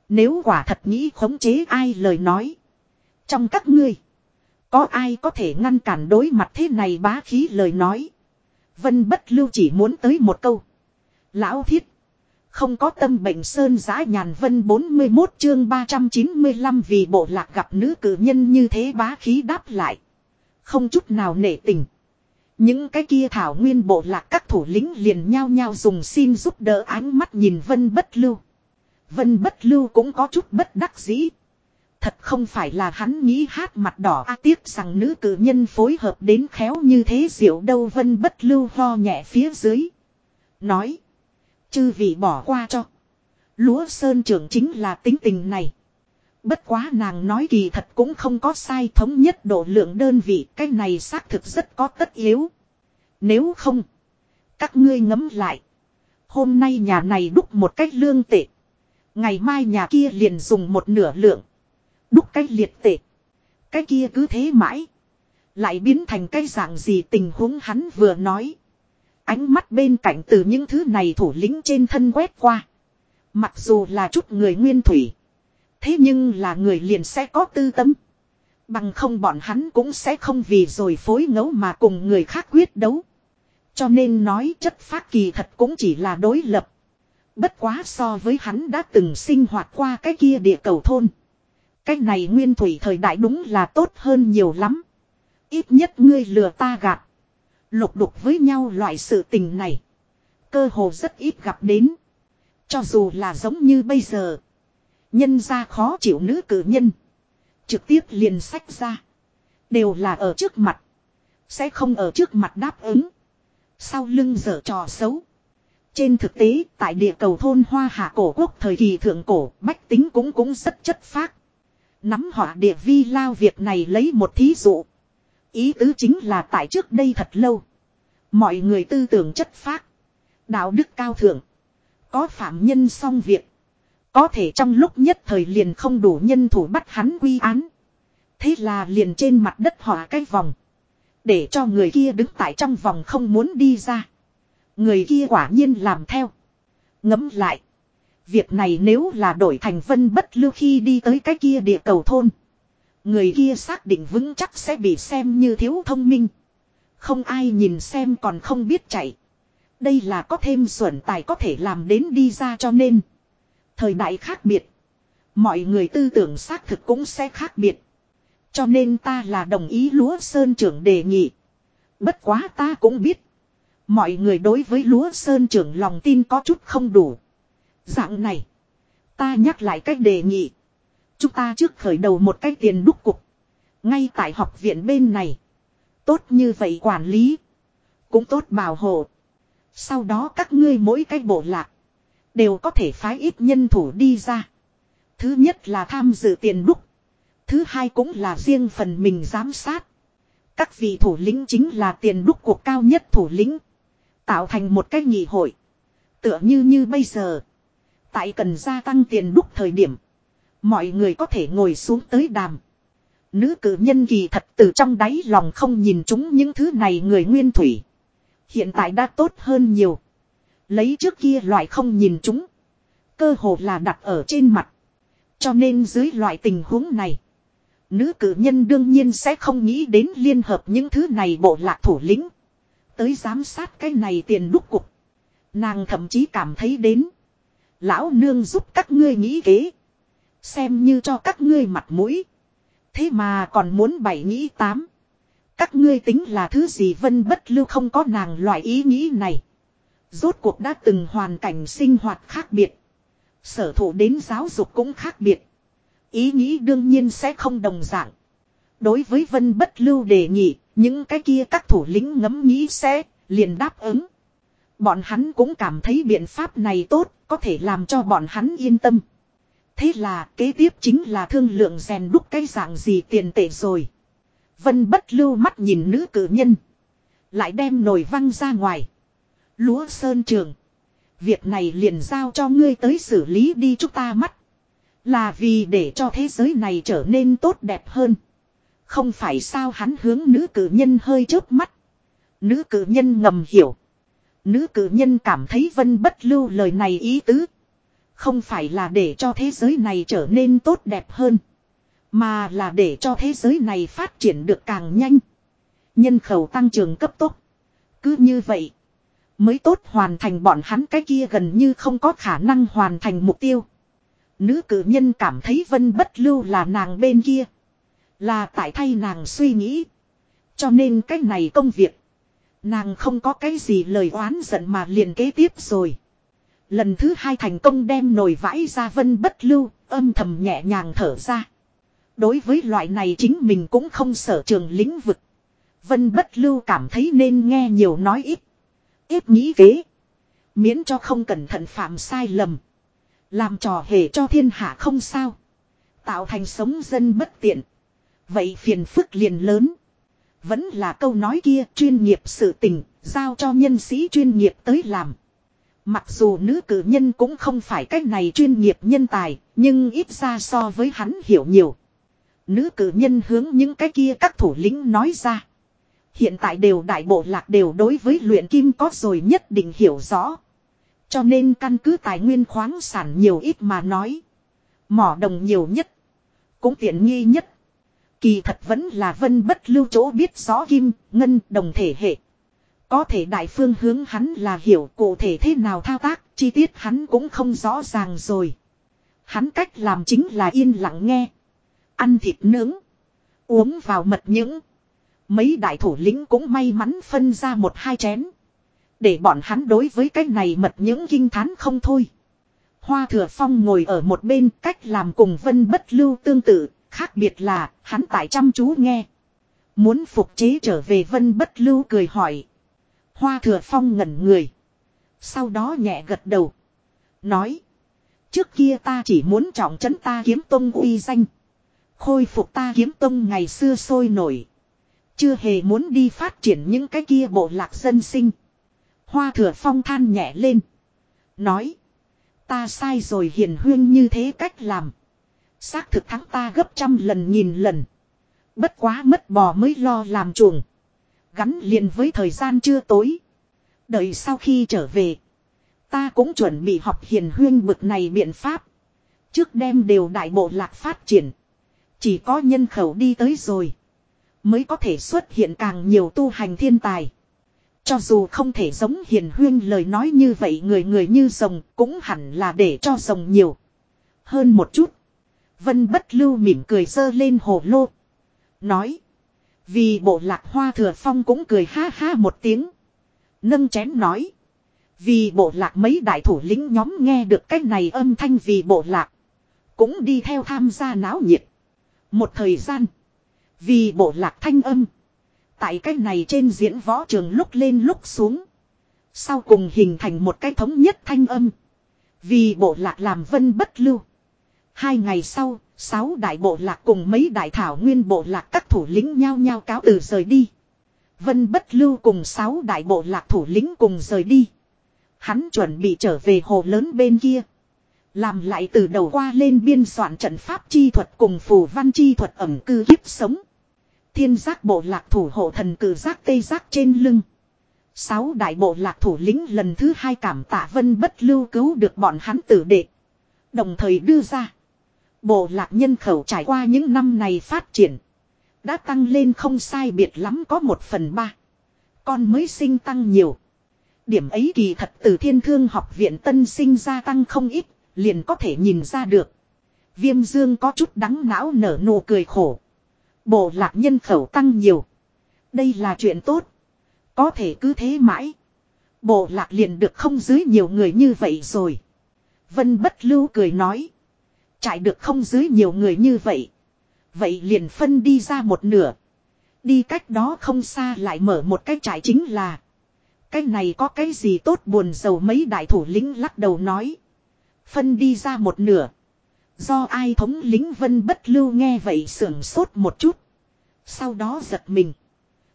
Nếu quả thật nghĩ khống chế ai lời nói. Trong các ngươi. Có ai có thể ngăn cản đối mặt thế này bá khí lời nói. Vân bất lưu chỉ muốn tới một câu. Lão thiết. Không có tâm bệnh sơn giã nhàn vân 41 chương 395 vì bộ lạc gặp nữ cử nhân như thế bá khí đáp lại. Không chút nào nể tình. Những cái kia thảo nguyên bộ lạc các thủ lĩnh liền nhao nhao dùng xin giúp đỡ ánh mắt nhìn vân bất lưu. Vân bất lưu cũng có chút bất đắc dĩ. Thật không phải là hắn nghĩ hát mặt đỏ a tiếc rằng nữ cử nhân phối hợp đến khéo như thế diệu đâu vân bất lưu ho nhẹ phía dưới. Nói. Chư vị bỏ qua cho. Lúa sơn trưởng chính là tính tình này. Bất quá nàng nói kỳ thật cũng không có sai thống nhất độ lượng đơn vị. Cái này xác thực rất có tất yếu. Nếu không. Các ngươi ngấm lại. Hôm nay nhà này đúc một cách lương tệ. Ngày mai nhà kia liền dùng một nửa lượng. Đúc cái liệt tệ. Cái kia cứ thế mãi. Lại biến thành cái dạng gì tình huống hắn vừa nói. Ánh mắt bên cạnh từ những thứ này thủ lĩnh trên thân quét qua. Mặc dù là chút người nguyên thủy. Thế nhưng là người liền sẽ có tư tâm. Bằng không bọn hắn cũng sẽ không vì rồi phối ngấu mà cùng người khác quyết đấu. Cho nên nói chất phát kỳ thật cũng chỉ là đối lập. Bất quá so với hắn đã từng sinh hoạt qua cái kia địa cầu thôn. Cái này nguyên thủy thời đại đúng là tốt hơn nhiều lắm. Ít nhất ngươi lừa ta gạt. Lục đục với nhau loại sự tình này. Cơ hồ rất ít gặp đến. Cho dù là giống như bây giờ. Nhân ra khó chịu nữ cử nhân. Trực tiếp liền sách ra. Đều là ở trước mặt. Sẽ không ở trước mặt đáp ứng. Sau lưng dở trò xấu. Trên thực tế, tại địa cầu thôn Hoa Hạ cổ quốc thời kỳ thượng cổ, bách tính cũng cũng rất chất phác. Nắm họa địa vi lao việc này lấy một thí dụ. Ý tứ chính là tại trước đây thật lâu. Mọi người tư tưởng chất phác. Đạo đức cao thượng. Có phạm nhân xong việc. Có thể trong lúc nhất thời liền không đủ nhân thủ bắt hắn quy án. Thế là liền trên mặt đất họa cái vòng. Để cho người kia đứng tại trong vòng không muốn đi ra. Người kia quả nhiên làm theo. Ngấm lại. Việc này nếu là đổi thành vân bất lưu khi đi tới cái kia địa cầu thôn. Người kia xác định vững chắc sẽ bị xem như thiếu thông minh. Không ai nhìn xem còn không biết chạy. Đây là có thêm xuẩn tài có thể làm đến đi ra cho nên. Thời đại khác biệt. Mọi người tư tưởng xác thực cũng sẽ khác biệt. Cho nên ta là đồng ý lúa sơn trưởng đề nghị. Bất quá ta cũng biết. Mọi người đối với lúa sơn trưởng lòng tin có chút không đủ. Dạng này. Ta nhắc lại cách đề nghị. Chúng ta trước khởi đầu một cái tiền đúc cục. Ngay tại học viện bên này. Tốt như vậy quản lý. Cũng tốt bảo hộ. Sau đó các ngươi mỗi cái bộ lạc. Đều có thể phái ít nhân thủ đi ra. Thứ nhất là tham dự tiền đúc. Thứ hai cũng là riêng phần mình giám sát. Các vị thủ lĩnh chính là tiền đúc cuộc cao nhất thủ lĩnh. Tạo thành một cái nghị hội. Tựa như như bây giờ. Tại cần gia tăng tiền đúc thời điểm. Mọi người có thể ngồi xuống tới đàm. Nữ cử nhân kỳ thật từ trong đáy lòng không nhìn chúng những thứ này người nguyên thủy. Hiện tại đã tốt hơn nhiều. Lấy trước kia loại không nhìn chúng. Cơ hồ là đặt ở trên mặt. Cho nên dưới loại tình huống này. Nữ cử nhân đương nhiên sẽ không nghĩ đến liên hợp những thứ này bộ lạc thủ lĩnh. Tới giám sát cái này tiền đúc cục. Nàng thậm chí cảm thấy đến. Lão nương giúp các ngươi nghĩ kế. Xem như cho các ngươi mặt mũi. Thế mà còn muốn bảy nghĩ tám. Các ngươi tính là thứ gì vân bất lưu không có nàng loại ý nghĩ này. Rốt cuộc đã từng hoàn cảnh sinh hoạt khác biệt. Sở thủ đến giáo dục cũng khác biệt. Ý nghĩ đương nhiên sẽ không đồng dạng. Đối với vân bất lưu đề nghị, những cái kia các thủ lĩnh ngẫm nghĩ sẽ liền đáp ứng. Bọn hắn cũng cảm thấy biện pháp này tốt, có thể làm cho bọn hắn yên tâm. Thế là kế tiếp chính là thương lượng rèn đúc cái dạng gì tiền tệ rồi. Vân bất lưu mắt nhìn nữ cử nhân. Lại đem nồi văng ra ngoài. Lúa sơn trường. Việc này liền giao cho ngươi tới xử lý đi chúng ta mắt. Là vì để cho thế giới này trở nên tốt đẹp hơn. Không phải sao hắn hướng nữ cử nhân hơi chớp mắt. Nữ cử nhân ngầm hiểu. Nữ cử nhân cảm thấy vân bất lưu lời này ý tứ. Không phải là để cho thế giới này trở nên tốt đẹp hơn. Mà là để cho thế giới này phát triển được càng nhanh. Nhân khẩu tăng trưởng cấp tốc. Cứ như vậy. Mới tốt hoàn thành bọn hắn cái kia gần như không có khả năng hoàn thành mục tiêu. Nữ cử nhân cảm thấy vân bất lưu là nàng bên kia. Là tại thay nàng suy nghĩ. Cho nên cái này công việc. Nàng không có cái gì lời oán giận mà liền kế tiếp rồi. Lần thứ hai thành công đem nồi vãi ra vân bất lưu, âm thầm nhẹ nhàng thở ra. Đối với loại này chính mình cũng không sở trường lĩnh vực. Vân bất lưu cảm thấy nên nghe nhiều nói ít. Ít nghĩ kế. Miễn cho không cẩn thận phạm sai lầm. Làm trò hề cho thiên hạ không sao. Tạo thành sống dân bất tiện. Vậy phiền phức liền lớn. Vẫn là câu nói kia chuyên nghiệp sự tình, giao cho nhân sĩ chuyên nghiệp tới làm. Mặc dù nữ cử nhân cũng không phải cách này chuyên nghiệp nhân tài, nhưng ít ra so với hắn hiểu nhiều. Nữ cử nhân hướng những cái kia các thủ lĩnh nói ra. Hiện tại đều đại bộ lạc đều đối với luyện kim có rồi nhất định hiểu rõ. Cho nên căn cứ tài nguyên khoáng sản nhiều ít mà nói. Mỏ đồng nhiều nhất. Cũng tiện nghi nhất. Kỳ thật vẫn là vân bất lưu chỗ biết rõ kim, ngân, đồng thể hệ. Có thể đại phương hướng hắn là hiểu cụ thể thế nào thao tác, chi tiết hắn cũng không rõ ràng rồi. Hắn cách làm chính là yên lặng nghe. Ăn thịt nướng. Uống vào mật những. Mấy đại thủ lĩnh cũng may mắn phân ra một hai chén. Để bọn hắn đối với cái này mật những kinh thán không thôi. Hoa thừa phong ngồi ở một bên cách làm cùng vân bất lưu tương tự, khác biệt là, hắn tại chăm chú nghe. Muốn phục chế trở về vân bất lưu cười hỏi. Hoa thừa phong ngẩn người. Sau đó nhẹ gật đầu. Nói. Trước kia ta chỉ muốn trọng trấn ta kiếm tông uy danh. Khôi phục ta kiếm tông ngày xưa sôi nổi. Chưa hề muốn đi phát triển những cái kia bộ lạc dân sinh. Hoa thừa phong than nhẹ lên. Nói. Ta sai rồi hiền huyên như thế cách làm. Xác thực thắng ta gấp trăm lần nghìn lần. Bất quá mất bò mới lo làm chuồng. Gắn liền với thời gian chưa tối. Đợi sau khi trở về. Ta cũng chuẩn bị học hiền huyên bực này biện pháp. Trước đêm đều đại bộ lạc phát triển. Chỉ có nhân khẩu đi tới rồi. Mới có thể xuất hiện càng nhiều tu hành thiên tài. Cho dù không thể giống hiền huyên lời nói như vậy người người như rồng cũng hẳn là để cho rồng nhiều. Hơn một chút. Vân bất lưu mỉm cười dơ lên hồ lô. Nói. Vì bộ lạc hoa thừa phong cũng cười ha ha một tiếng. Nâng chén nói. Vì bộ lạc mấy đại thủ lĩnh nhóm nghe được cái này âm thanh vì bộ lạc. Cũng đi theo tham gia náo nhiệt. Một thời gian. Vì bộ lạc thanh âm. Tại cái này trên diễn võ trường lúc lên lúc xuống. Sau cùng hình thành một cái thống nhất thanh âm. Vì bộ lạc làm vân bất lưu. Hai ngày sau, sáu đại bộ lạc cùng mấy đại thảo nguyên bộ lạc các thủ lĩnh nhao nhao cáo từ rời đi. Vân bất lưu cùng sáu đại bộ lạc thủ lĩnh cùng rời đi. Hắn chuẩn bị trở về hồ lớn bên kia. Làm lại từ đầu qua lên biên soạn trận pháp chi thuật cùng phù văn chi thuật ẩm cư hiếp sống. Thiên giác bộ lạc thủ hộ thần cử giác tây giác trên lưng. Sáu đại bộ lạc thủ lĩnh lần thứ hai cảm tạ vân bất lưu cứu được bọn hắn tử đệ. Đồng thời đưa ra. Bộ lạc nhân khẩu trải qua những năm này phát triển. Đã tăng lên không sai biệt lắm có một phần ba. Con mới sinh tăng nhiều. Điểm ấy kỳ thật từ thiên thương học viện tân sinh gia tăng không ít, liền có thể nhìn ra được. Viêm dương có chút đắng não nở nụ cười khổ. Bộ lạc nhân khẩu tăng nhiều. Đây là chuyện tốt. Có thể cứ thế mãi. Bộ lạc liền được không dưới nhiều người như vậy rồi. Vân bất lưu cười nói chạy được không dưới nhiều người như vậy. Vậy liền phân đi ra một nửa. Đi cách đó không xa lại mở một cái trại chính là. Cái này có cái gì tốt buồn giàu mấy đại thủ lĩnh lắc đầu nói. Phân đi ra một nửa. Do ai thống lính vân bất lưu nghe vậy sưởng sốt một chút. Sau đó giật mình.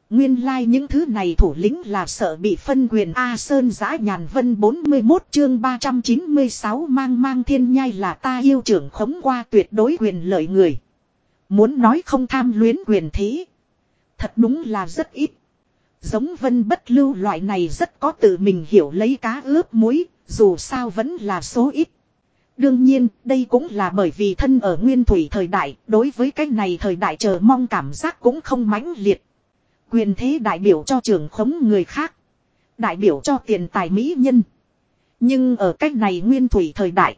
Nguyên lai like những thứ này thủ lĩnh là sợ bị phân quyền A Sơn giã nhàn vân 41 chương 396 mang mang thiên nhai là ta yêu trưởng khống qua tuyệt đối quyền lợi người. Muốn nói không tham luyến quyền thế. Thật đúng là rất ít. Giống vân bất lưu loại này rất có tự mình hiểu lấy cá ướp muối, dù sao vẫn là số ít. Đương nhiên, đây cũng là bởi vì thân ở nguyên thủy thời đại, đối với cái này thời đại chờ mong cảm giác cũng không mãnh liệt. Quyền thế đại biểu cho trường khống người khác. Đại biểu cho tiền tài mỹ nhân. Nhưng ở cách này nguyên thủy thời đại.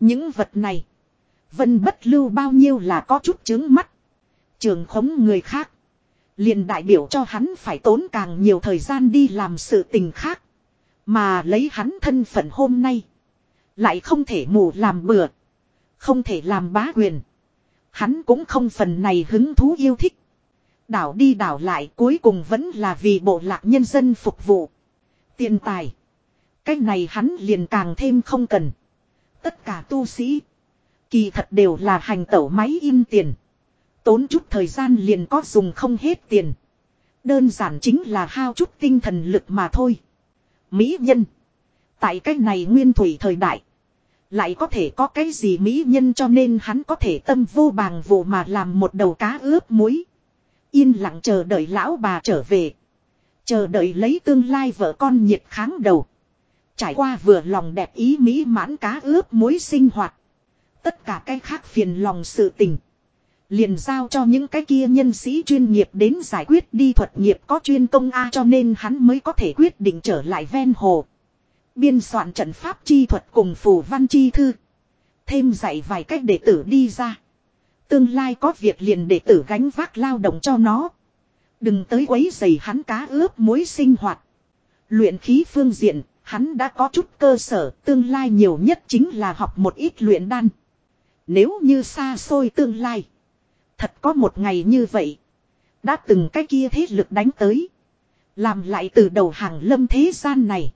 Những vật này. Vân bất lưu bao nhiêu là có chút chứng mắt. Trường khống người khác. liền đại biểu cho hắn phải tốn càng nhiều thời gian đi làm sự tình khác. Mà lấy hắn thân phận hôm nay. Lại không thể mù làm bừa. Không thể làm bá quyền. Hắn cũng không phần này hứng thú yêu thích. Đảo đi đảo lại cuối cùng vẫn là vì bộ lạc nhân dân phục vụ. Tiền tài. Cái này hắn liền càng thêm không cần. Tất cả tu sĩ. Kỳ thật đều là hành tẩu máy in tiền. Tốn chút thời gian liền có dùng không hết tiền. Đơn giản chính là hao chút tinh thần lực mà thôi. Mỹ nhân. Tại cách này nguyên thủy thời đại. Lại có thể có cái gì mỹ nhân cho nên hắn có thể tâm vô bàng vụ mà làm một đầu cá ướp muối. Yên lặng chờ đợi lão bà trở về. Chờ đợi lấy tương lai vợ con nhiệt kháng đầu. Trải qua vừa lòng đẹp ý mỹ mãn cá ướp muối sinh hoạt. Tất cả cái khác phiền lòng sự tình. Liền giao cho những cái kia nhân sĩ chuyên nghiệp đến giải quyết đi thuật nghiệp có chuyên công A cho nên hắn mới có thể quyết định trở lại ven hồ. Biên soạn trận pháp chi thuật cùng phù văn chi thư. Thêm dạy vài cách đệ tử đi ra. Tương lai có việc liền để tử gánh vác lao động cho nó. Đừng tới quấy giày hắn cá ướp muối sinh hoạt. Luyện khí phương diện, hắn đã có chút cơ sở, tương lai nhiều nhất chính là học một ít luyện đan. Nếu như xa xôi tương lai, thật có một ngày như vậy, đã từng cái kia thế lực đánh tới, làm lại từ đầu hàng lâm thế gian này.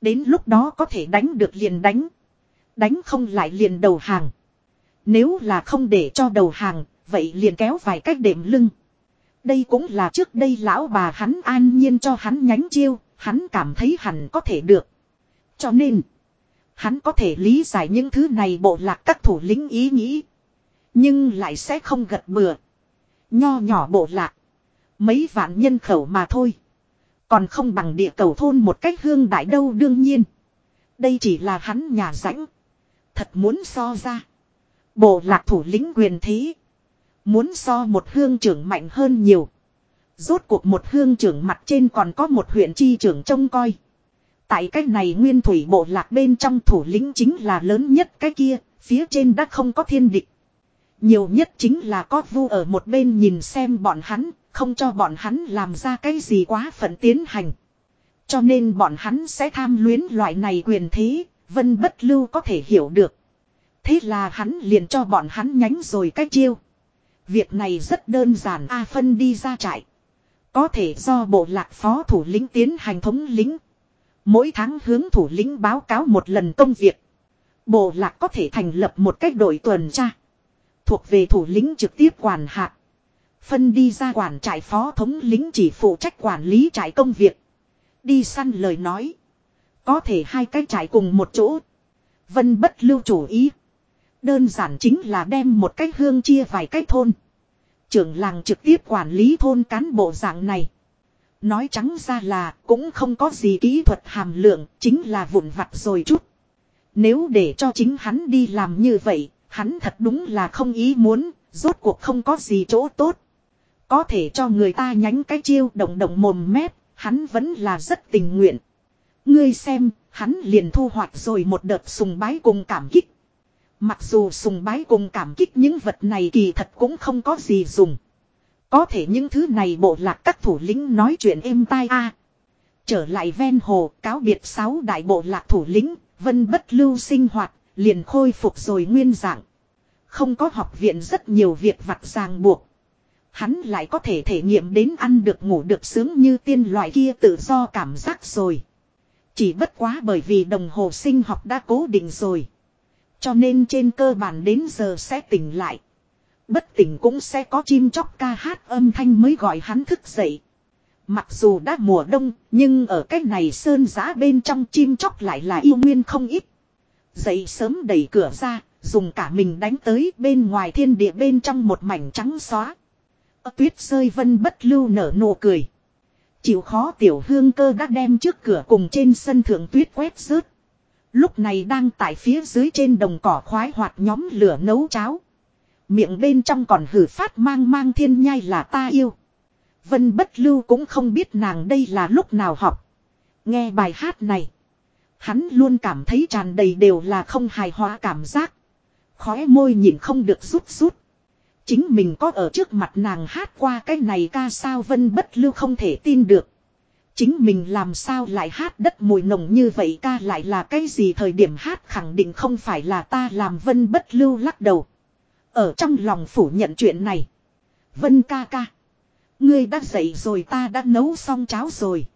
Đến lúc đó có thể đánh được liền đánh, đánh không lại liền đầu hàng. Nếu là không để cho đầu hàng, vậy liền kéo vài cách đệm lưng. Đây cũng là trước đây lão bà hắn an nhiên cho hắn nhánh chiêu, hắn cảm thấy hẳn có thể được. Cho nên, hắn có thể lý giải những thứ này bộ lạc các thủ lĩnh ý nghĩ. Nhưng lại sẽ không gật bừa. Nho nhỏ bộ lạc. Mấy vạn nhân khẩu mà thôi. Còn không bằng địa cầu thôn một cách hương đại đâu đương nhiên. Đây chỉ là hắn nhà rãnh. Thật muốn so ra. Bộ lạc thủ lĩnh quyền thế. Muốn so một hương trưởng mạnh hơn nhiều. Rốt cuộc một hương trưởng mặt trên còn có một huyện chi trưởng trông coi. Tại cái này nguyên thủy bộ lạc bên trong thủ lĩnh chính là lớn nhất cái kia, phía trên đã không có thiên địch. Nhiều nhất chính là có vu ở một bên nhìn xem bọn hắn, không cho bọn hắn làm ra cái gì quá phận tiến hành. Cho nên bọn hắn sẽ tham luyến loại này quyền thế, vân bất lưu có thể hiểu được. Thế là hắn liền cho bọn hắn nhánh rồi cách chiêu. Việc này rất đơn giản, A phân đi ra trại. Có thể do bộ lạc phó thủ lĩnh tiến hành thống lĩnh. Mỗi tháng hướng thủ lĩnh báo cáo một lần công việc. Bộ lạc có thể thành lập một cách đội tuần tra. Thuộc về thủ lĩnh trực tiếp quản hạt. Phân đi ra quản trại phó thống lĩnh chỉ phụ trách quản lý trại công việc. Đi săn lời nói. Có thể hai cái trại cùng một chỗ. Vân bất lưu chủ ý. Đơn giản chính là đem một cái hương chia vài cái thôn. Trưởng làng trực tiếp quản lý thôn cán bộ dạng này. Nói trắng ra là cũng không có gì kỹ thuật hàm lượng, chính là vụn vặt rồi chút. Nếu để cho chính hắn đi làm như vậy, hắn thật đúng là không ý muốn, rốt cuộc không có gì chỗ tốt. Có thể cho người ta nhánh cái chiêu động động mồm mép, hắn vẫn là rất tình nguyện. Ngươi xem, hắn liền thu hoạch rồi một đợt sùng bái cùng cảm kích. Mặc dù sùng bái cùng cảm kích những vật này kỳ thật cũng không có gì dùng. Có thể những thứ này bộ lạc các thủ lĩnh nói chuyện êm tai a. Trở lại ven hồ, cáo biệt sáu đại bộ lạc thủ lĩnh, vân bất lưu sinh hoạt, liền khôi phục rồi nguyên dạng. Không có học viện rất nhiều việc vặt ràng buộc. Hắn lại có thể thể nghiệm đến ăn được ngủ được sướng như tiên loại kia tự do cảm giác rồi. Chỉ bất quá bởi vì đồng hồ sinh học đã cố định rồi. Cho nên trên cơ bản đến giờ sẽ tỉnh lại. Bất tỉnh cũng sẽ có chim chóc ca hát âm thanh mới gọi hắn thức dậy. Mặc dù đã mùa đông, nhưng ở cái này sơn giá bên trong chim chóc lại là yêu nguyên không ít. Dậy sớm đẩy cửa ra, dùng cả mình đánh tới bên ngoài thiên địa bên trong một mảnh trắng xóa. Ở tuyết rơi vân bất lưu nở nụ cười. Chịu khó tiểu hương cơ đã đem trước cửa cùng trên sân thượng tuyết quét rớt. Lúc này đang tại phía dưới trên đồng cỏ khoái hoạt nhóm lửa nấu cháo. Miệng bên trong còn hử phát mang mang thiên nhai là ta yêu. Vân bất lưu cũng không biết nàng đây là lúc nào học. Nghe bài hát này. Hắn luôn cảm thấy tràn đầy đều là không hài hòa cảm giác. Khóe môi nhìn không được rút rút. Chính mình có ở trước mặt nàng hát qua cái này ca sao vân bất lưu không thể tin được. Chính mình làm sao lại hát đất mùi nồng như vậy ca lại là cái gì thời điểm hát khẳng định không phải là ta làm vân bất lưu lắc đầu. Ở trong lòng phủ nhận chuyện này. Vân ca ca. Ngươi đã dậy rồi ta đã nấu xong cháo rồi.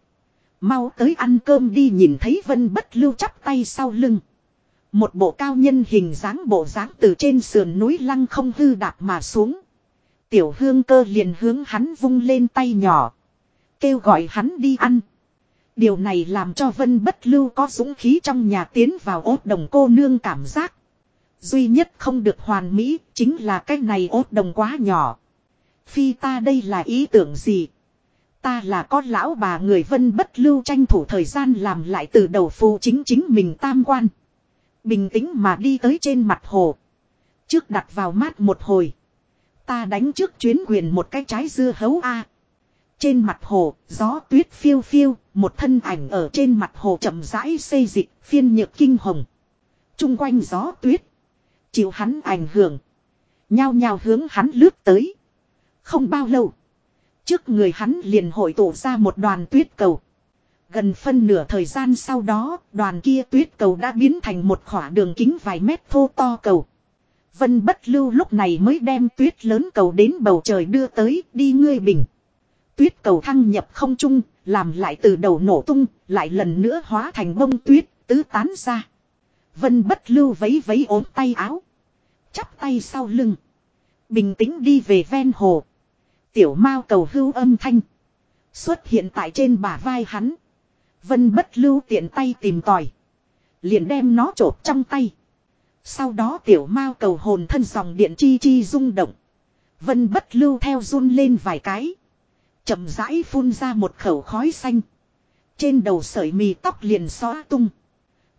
Mau tới ăn cơm đi nhìn thấy vân bất lưu chắp tay sau lưng. Một bộ cao nhân hình dáng bộ dáng từ trên sườn núi lăng không hư đạp mà xuống. Tiểu hương cơ liền hướng hắn vung lên tay nhỏ. Kêu gọi hắn đi ăn. Điều này làm cho vân bất lưu có dũng khí trong nhà tiến vào ốt đồng cô nương cảm giác. Duy nhất không được hoàn mỹ chính là cái này ốt đồng quá nhỏ. Phi ta đây là ý tưởng gì? Ta là con lão bà người vân bất lưu tranh thủ thời gian làm lại từ đầu phu chính chính mình tam quan. Bình tĩnh mà đi tới trên mặt hồ. Trước đặt vào mát một hồi. Ta đánh trước chuyến quyền một cái trái dưa hấu A. Trên mặt hồ, gió tuyết phiêu phiêu, một thân ảnh ở trên mặt hồ chậm rãi xây dịch, phiên nhược kinh hồng. Trung quanh gió tuyết. Chịu hắn ảnh hưởng. Nhao nhao hướng hắn lướt tới. Không bao lâu. Trước người hắn liền hội tụ ra một đoàn tuyết cầu. Gần phân nửa thời gian sau đó, đoàn kia tuyết cầu đã biến thành một khỏa đường kính vài mét thô to cầu. Vân bất lưu lúc này mới đem tuyết lớn cầu đến bầu trời đưa tới, đi ngươi bình. Tuyết cầu thăng nhập không trung, làm lại từ đầu nổ tung, lại lần nữa hóa thành bông tuyết, tứ tán ra. Vân bất lưu vấy vấy ốm tay áo. Chắp tay sau lưng. Bình tĩnh đi về ven hồ. Tiểu mao cầu hưu âm thanh. Xuất hiện tại trên bả vai hắn. Vân bất lưu tiện tay tìm tòi. Liền đem nó trộp trong tay. Sau đó tiểu mao cầu hồn thân dòng điện chi chi rung động. Vân bất lưu theo run lên vài cái chậm rãi phun ra một khẩu khói xanh. Trên đầu sợi mì tóc liền xóa tung.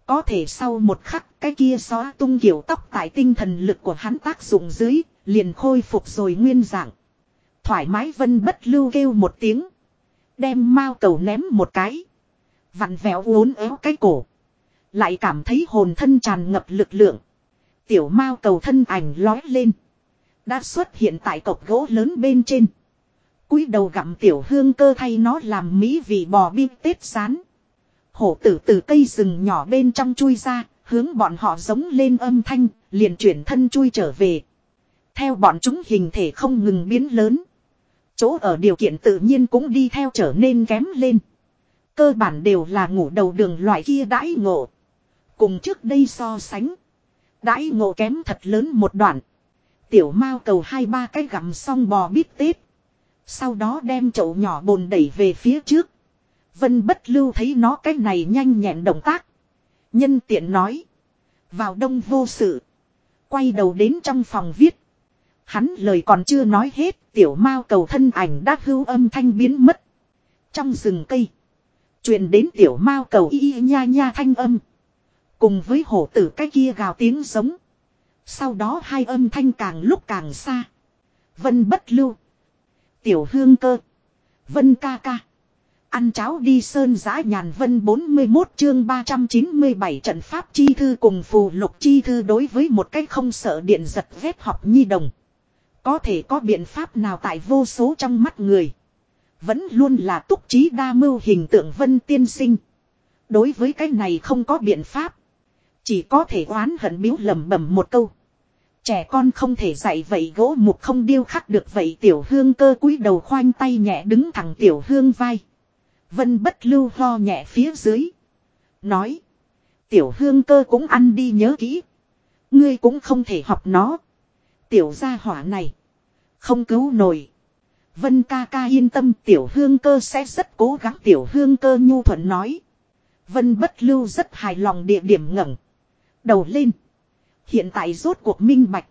Có thể sau một khắc cái kia xóa tung kiểu tóc tại tinh thần lực của hắn tác dụng dưới, liền khôi phục rồi nguyên dạng. Thoải mái vân bất lưu kêu một tiếng. Đem mao cầu ném một cái. Vặn vẹo uốn éo cái cổ. Lại cảm thấy hồn thân tràn ngập lực lượng. Tiểu mao cầu thân ảnh lói lên. Đã xuất hiện tại cọc gỗ lớn bên trên cúi đầu gặm tiểu hương cơ thay nó làm mỹ vị bò bim tết sán. Hổ tử từ cây rừng nhỏ bên trong chui ra, hướng bọn họ giống lên âm thanh, liền chuyển thân chui trở về. Theo bọn chúng hình thể không ngừng biến lớn. Chỗ ở điều kiện tự nhiên cũng đi theo trở nên kém lên. Cơ bản đều là ngủ đầu đường loại kia đãi ngộ. Cùng trước đây so sánh. Đãi ngộ kém thật lớn một đoạn. Tiểu mao cầu hai ba cái gặm xong bò bít tết. Sau đó đem chậu nhỏ bồn đẩy về phía trước. Vân bất lưu thấy nó cái này nhanh nhẹn động tác. Nhân tiện nói. Vào đông vô sự. Quay đầu đến trong phòng viết. Hắn lời còn chưa nói hết. Tiểu mao cầu thân ảnh đã hưu âm thanh biến mất. Trong rừng cây. truyền đến tiểu mao cầu y y nha nha thanh âm. Cùng với hổ tử cái kia gào tiếng giống. Sau đó hai âm thanh càng lúc càng xa. Vân bất lưu. Tiểu hương cơ. Vân ca ca. Ăn cháo đi sơn giã nhàn vân 41 chương 397 trận pháp chi thư cùng phù lục chi thư đối với một cách không sợ điện giật vết học nhi đồng. Có thể có biện pháp nào tại vô số trong mắt người. Vẫn luôn là túc trí đa mưu hình tượng vân tiên sinh. Đối với cái này không có biện pháp. Chỉ có thể oán hận biếu lầm bẩm một câu. Trẻ con không thể dạy vậy gỗ mục không điêu khắc được vậy tiểu hương cơ cúi đầu khoanh tay nhẹ đứng thẳng tiểu hương vai. Vân bất lưu ho nhẹ phía dưới. Nói. Tiểu hương cơ cũng ăn đi nhớ kỹ. Ngươi cũng không thể học nó. Tiểu gia hỏa này. Không cứu nổi. Vân ca ca yên tâm, tiểu hương cơ sẽ rất cố gắng tiểu hương cơ nhu thuận nói. Vân bất lưu rất hài lòng địa điểm ngẩng. Đầu lên. Hiện tại rốt cuộc minh bạch.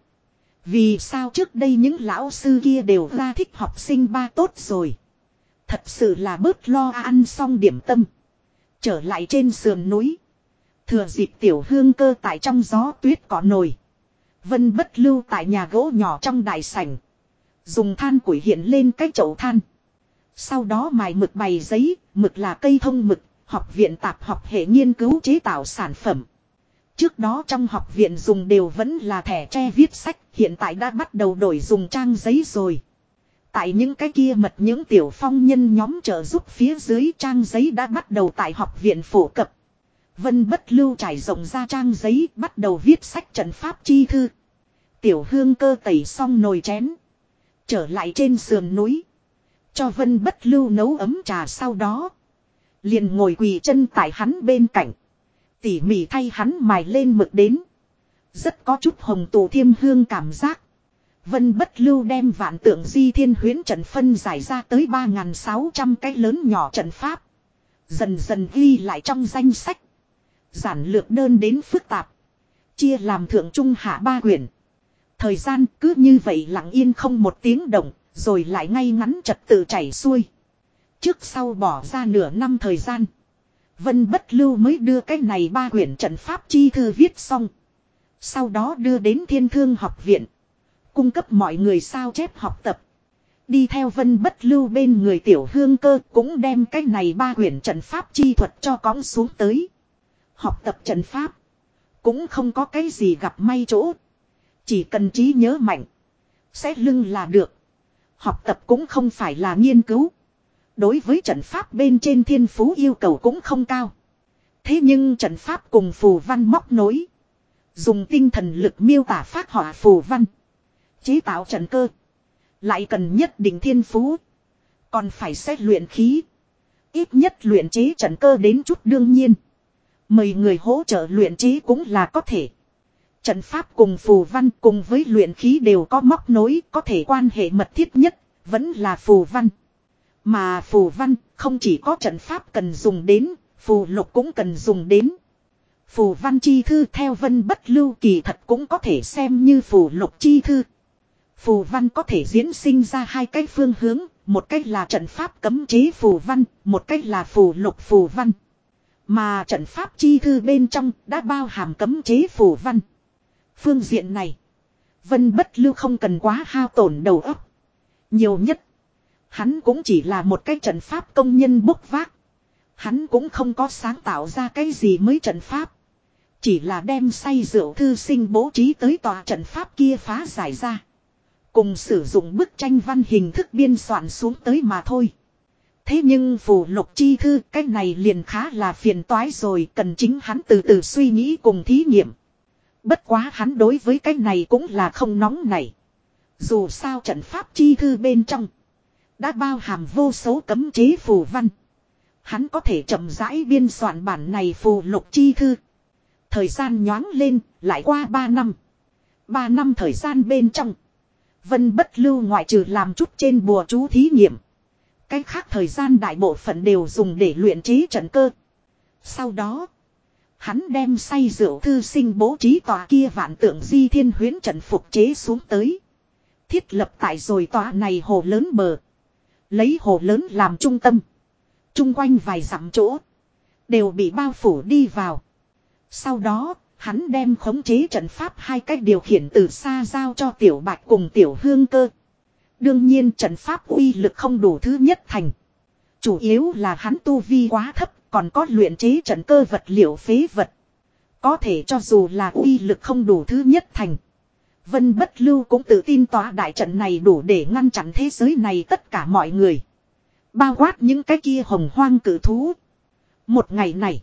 Vì sao trước đây những lão sư kia đều ra thích học sinh ba tốt rồi. Thật sự là bớt lo ăn xong điểm tâm. Trở lại trên sườn núi. Thừa dịp tiểu hương cơ tại trong gió tuyết cỏ nồi. Vân bất lưu tại nhà gỗ nhỏ trong đại sảnh. Dùng than củi hiện lên cái chậu than. Sau đó mài mực bày giấy, mực là cây thông mực, học viện tạp học hệ nghiên cứu chế tạo sản phẩm. Trước đó trong học viện dùng đều vẫn là thẻ tre viết sách, hiện tại đã bắt đầu đổi dùng trang giấy rồi. Tại những cái kia mật những tiểu phong nhân nhóm trợ giúp phía dưới trang giấy đã bắt đầu tại học viện phổ cập. Vân bất lưu trải rộng ra trang giấy bắt đầu viết sách trận pháp chi thư. Tiểu hương cơ tẩy xong nồi chén. Trở lại trên sườn núi. Cho vân bất lưu nấu ấm trà sau đó. Liền ngồi quỳ chân tại hắn bên cạnh. Tỉ mỉ thay hắn mài lên mực đến. Rất có chút hồng tù thiêm hương cảm giác. Vân bất lưu đem vạn tượng di thiên huyến trận phân giải ra tới 3.600 cái lớn nhỏ trận pháp. Dần dần ghi lại trong danh sách. Giản lược đơn đến phức tạp. Chia làm thượng trung hạ ba quyển. Thời gian cứ như vậy lặng yên không một tiếng động, rồi lại ngay ngắn trật tự chảy xuôi. Trước sau bỏ ra nửa năm thời gian. Vân bất lưu mới đưa cái này ba quyển trận pháp chi thư viết xong. Sau đó đưa đến thiên thương học viện. Cung cấp mọi người sao chép học tập. Đi theo vân bất lưu bên người tiểu hương cơ cũng đem cái này ba quyển trận pháp chi thuật cho cõng xuống tới. Học tập trận pháp. Cũng không có cái gì gặp may chỗ. Chỉ cần trí nhớ mạnh. Sẽ lưng là được. Học tập cũng không phải là nghiên cứu. Đối với trận pháp bên trên thiên phú yêu cầu cũng không cao. Thế nhưng trận pháp cùng phù văn móc nối. Dùng tinh thần lực miêu tả phát họa phù văn. Chế tạo trận cơ. Lại cần nhất định thiên phú. Còn phải xét luyện khí. Ít nhất luyện chế trận cơ đến chút đương nhiên. Mời người hỗ trợ luyện chế cũng là có thể. Trận pháp cùng phù văn cùng với luyện khí đều có móc nối, có thể quan hệ mật thiết nhất, vẫn là phù văn. Mà phù văn không chỉ có trận pháp cần dùng đến, phù lục cũng cần dùng đến. Phù văn chi thư theo vân bất lưu kỳ thật cũng có thể xem như phù lục chi thư. Phù văn có thể diễn sinh ra hai cái phương hướng, một cách là trận pháp cấm chế phù văn, một cách là phù lục phù văn. Mà trận pháp chi thư bên trong đã bao hàm cấm chế phù văn. Phương diện này, Vân bất lưu không cần quá hao tổn đầu óc. Nhiều nhất, hắn cũng chỉ là một cái trận pháp công nhân bốc vác. Hắn cũng không có sáng tạo ra cái gì mới trận pháp. Chỉ là đem say rượu thư sinh bố trí tới tòa trận pháp kia phá giải ra. Cùng sử dụng bức tranh văn hình thức biên soạn xuống tới mà thôi. Thế nhưng phù lục chi thư, cái này liền khá là phiền toái rồi, cần chính hắn từ từ suy nghĩ cùng thí nghiệm. Bất quá hắn đối với cái này cũng là không nóng này. Dù sao trận pháp chi thư bên trong. Đã bao hàm vô số cấm chế phù văn. Hắn có thể chậm rãi biên soạn bản này phù lục chi thư. Thời gian nhoáng lên, lại qua 3 năm. 3 năm thời gian bên trong. Vân bất lưu ngoại trừ làm chút trên bùa chú thí nghiệm. Cách khác thời gian đại bộ phận đều dùng để luyện trí trận cơ. Sau đó, hắn đem say rượu thư sinh bố trí tòa kia vạn tượng di thiên huyến trận phục chế xuống tới. Thiết lập tại rồi tòa này hồ lớn bờ. Lấy hồ lớn làm trung tâm. Trung quanh vài dặm chỗ. Đều bị bao phủ đi vào. Sau đó, hắn đem khống chế trận pháp hai cách điều khiển từ xa giao cho tiểu bạch cùng tiểu hương cơ. Đương nhiên trận pháp uy lực không đủ thứ nhất thành. Chủ yếu là hắn tu vi quá thấp, còn có luyện chế trận cơ vật liệu phế vật. Có thể cho dù là uy lực không đủ thứ nhất thành. Vân bất lưu cũng tự tin tòa đại trận này đủ để ngăn chặn thế giới này tất cả mọi người. Bao quát những cái kia hồng hoang cử thú. Một ngày này.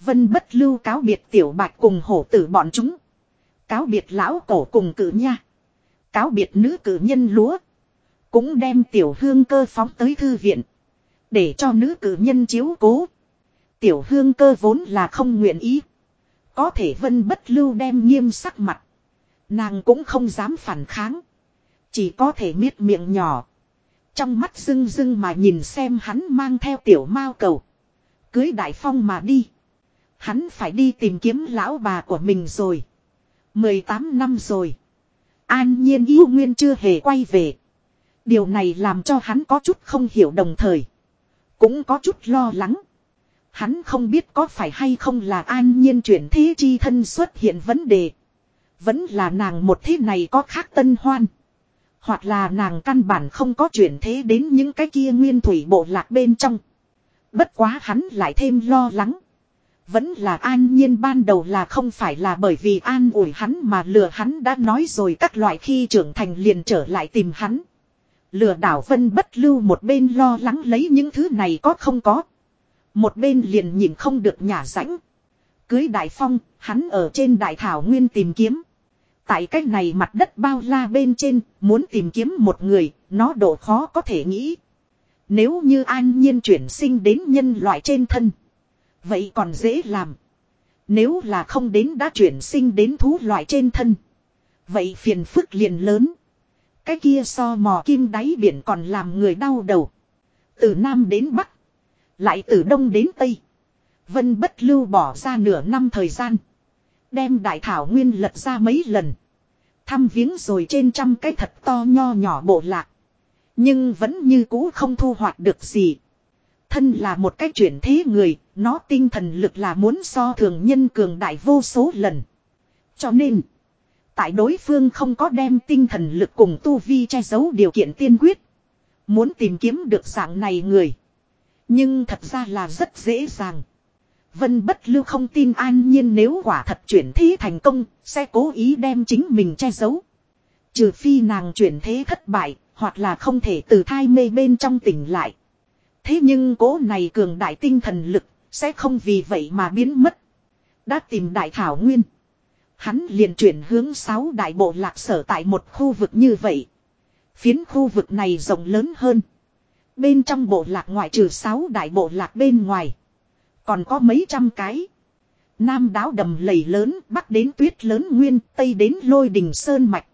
Vân bất lưu cáo biệt tiểu bạch cùng hổ tử bọn chúng. Cáo biệt lão cổ cùng cử nha. Cáo biệt nữ cử nhân lúa. Cũng đem tiểu hương cơ phóng tới thư viện. Để cho nữ cử nhân chiếu cố. Tiểu hương cơ vốn là không nguyện ý. Có thể vân bất lưu đem nghiêm sắc mặt. Nàng cũng không dám phản kháng. Chỉ có thể miết miệng nhỏ. Trong mắt rưng rưng mà nhìn xem hắn mang theo tiểu mao cầu. Cưới đại phong mà đi. Hắn phải đi tìm kiếm lão bà của mình rồi. 18 năm rồi. An nhiên yêu nguyên chưa hề quay về. Điều này làm cho hắn có chút không hiểu đồng thời. Cũng có chút lo lắng. Hắn không biết có phải hay không là an nhiên chuyển thế chi thân xuất hiện vấn đề. Vẫn là nàng một thế này có khác tân hoan. Hoặc là nàng căn bản không có chuyển thế đến những cái kia nguyên thủy bộ lạc bên trong. Bất quá hắn lại thêm lo lắng. Vẫn là an nhiên ban đầu là không phải là bởi vì an ủi hắn mà lừa hắn đã nói rồi các loại khi trưởng thành liền trở lại tìm hắn. Lừa đảo vân bất lưu một bên lo lắng lấy những thứ này có không có. Một bên liền nhìn không được nhả rãnh. Cưới đại phong, hắn ở trên đại thảo nguyên tìm kiếm. Tại cách này mặt đất bao la bên trên, muốn tìm kiếm một người, nó độ khó có thể nghĩ. Nếu như an nhiên chuyển sinh đến nhân loại trên thân. Vậy còn dễ làm. Nếu là không đến đã chuyển sinh đến thú loại trên thân. Vậy phiền phức liền lớn. Cái kia so mò kim đáy biển còn làm người đau đầu. Từ Nam đến Bắc. Lại từ Đông đến Tây. Vân bất lưu bỏ ra nửa năm thời gian. Đem đại thảo nguyên lật ra mấy lần. Thăm viếng rồi trên trăm cái thật to nho nhỏ bộ lạc. Nhưng vẫn như cũ không thu hoạch được gì. Thân là một cái chuyển thế người, nó tinh thần lực là muốn so thường nhân cường đại vô số lần. Cho nên, tại đối phương không có đem tinh thần lực cùng tu vi che giấu điều kiện tiên quyết. Muốn tìm kiếm được dạng này người. Nhưng thật ra là rất dễ dàng. Vân bất lưu không tin an nhiên nếu quả thật chuyển thế thành công, sẽ cố ý đem chính mình che giấu. Trừ phi nàng chuyển thế thất bại, hoặc là không thể từ thai mê bên trong tỉnh lại. Thế nhưng cố này cường đại tinh thần lực, sẽ không vì vậy mà biến mất. Đã tìm đại thảo nguyên. Hắn liền chuyển hướng sáu đại bộ lạc sở tại một khu vực như vậy. Phiến khu vực này rộng lớn hơn. Bên trong bộ lạc ngoại trừ sáu đại bộ lạc bên ngoài. Còn có mấy trăm cái. Nam đáo đầm lầy lớn, bắc đến tuyết lớn nguyên, tây đến lôi đình sơn mạch.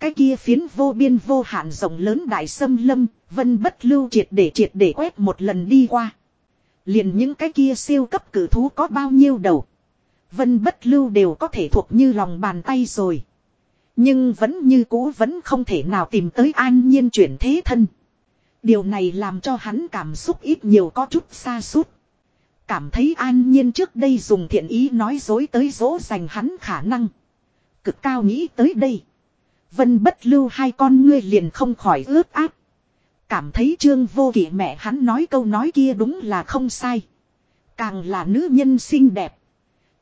Cái kia phiến vô biên vô hạn rộng lớn đại sâm lâm, vân bất lưu triệt để triệt để quét một lần đi qua. Liền những cái kia siêu cấp cử thú có bao nhiêu đầu. Vân bất lưu đều có thể thuộc như lòng bàn tay rồi. Nhưng vẫn như cũ vẫn không thể nào tìm tới an nhiên chuyển thế thân. Điều này làm cho hắn cảm xúc ít nhiều có chút xa suốt. Cảm thấy an nhiên trước đây dùng thiện ý nói dối tới dỗ dành hắn khả năng. Cực cao nghĩ tới đây. Vân bất lưu hai con ngươi liền không khỏi ướt áp. Cảm thấy trương vô kỷ mẹ hắn nói câu nói kia đúng là không sai. Càng là nữ nhân xinh đẹp.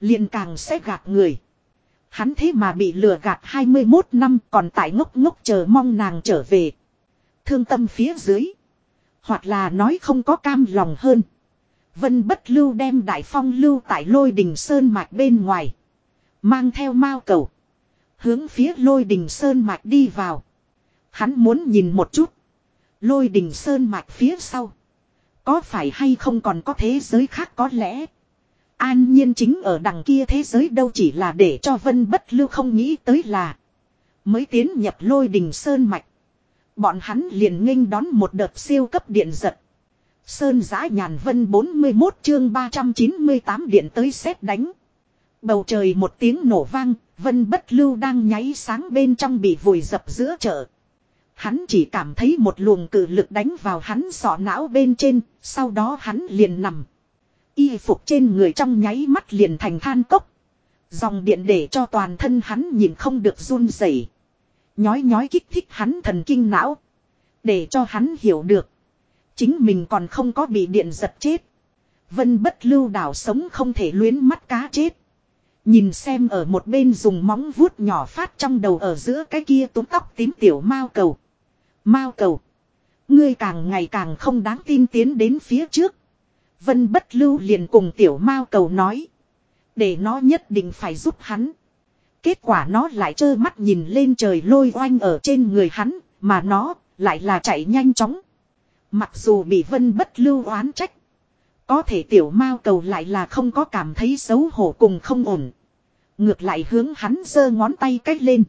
Liền càng sẽ gạt người. Hắn thế mà bị lừa gạt 21 năm còn tại ngốc ngốc chờ mong nàng trở về. Thương tâm phía dưới. Hoặc là nói không có cam lòng hơn. Vân bất lưu đem đại phong lưu tại lôi đình sơn mạch bên ngoài. Mang theo mao cầu. Hướng phía lôi đình sơn mạch đi vào. Hắn muốn nhìn một chút. Lôi đình sơn mạch phía sau. Có phải hay không còn có thế giới khác có lẽ. An nhiên chính ở đằng kia thế giới đâu chỉ là để cho vân bất lưu không nghĩ tới là. Mới tiến nhập lôi đình sơn mạch. Bọn hắn liền nghênh đón một đợt siêu cấp điện giật. Sơn giã nhàn vân 41 chương 398 điện tới xét đánh. Bầu trời một tiếng nổ vang, vân bất lưu đang nháy sáng bên trong bị vùi dập giữa chợ. Hắn chỉ cảm thấy một luồng cự lực đánh vào hắn sọ não bên trên, sau đó hắn liền nằm. Y phục trên người trong nháy mắt liền thành than cốc. Dòng điện để cho toàn thân hắn nhìn không được run rẩy, Nhói nhói kích thích hắn thần kinh não. Để cho hắn hiểu được. Chính mình còn không có bị điện giật chết. Vân bất lưu đảo sống không thể luyến mắt cá chết. Nhìn xem ở một bên dùng móng vuốt nhỏ phát trong đầu ở giữa cái kia túm tóc tím tiểu mao cầu. Mao cầu. Ngươi càng ngày càng không đáng tin tiến đến phía trước. Vân bất lưu liền cùng tiểu mao cầu nói. Để nó nhất định phải giúp hắn. Kết quả nó lại trơ mắt nhìn lên trời lôi oanh ở trên người hắn, mà nó lại là chạy nhanh chóng. Mặc dù bị vân bất lưu oán trách. Có thể tiểu mao cầu lại là không có cảm thấy xấu hổ cùng không ổn. Ngược lại hướng hắn giơ ngón tay cách lên.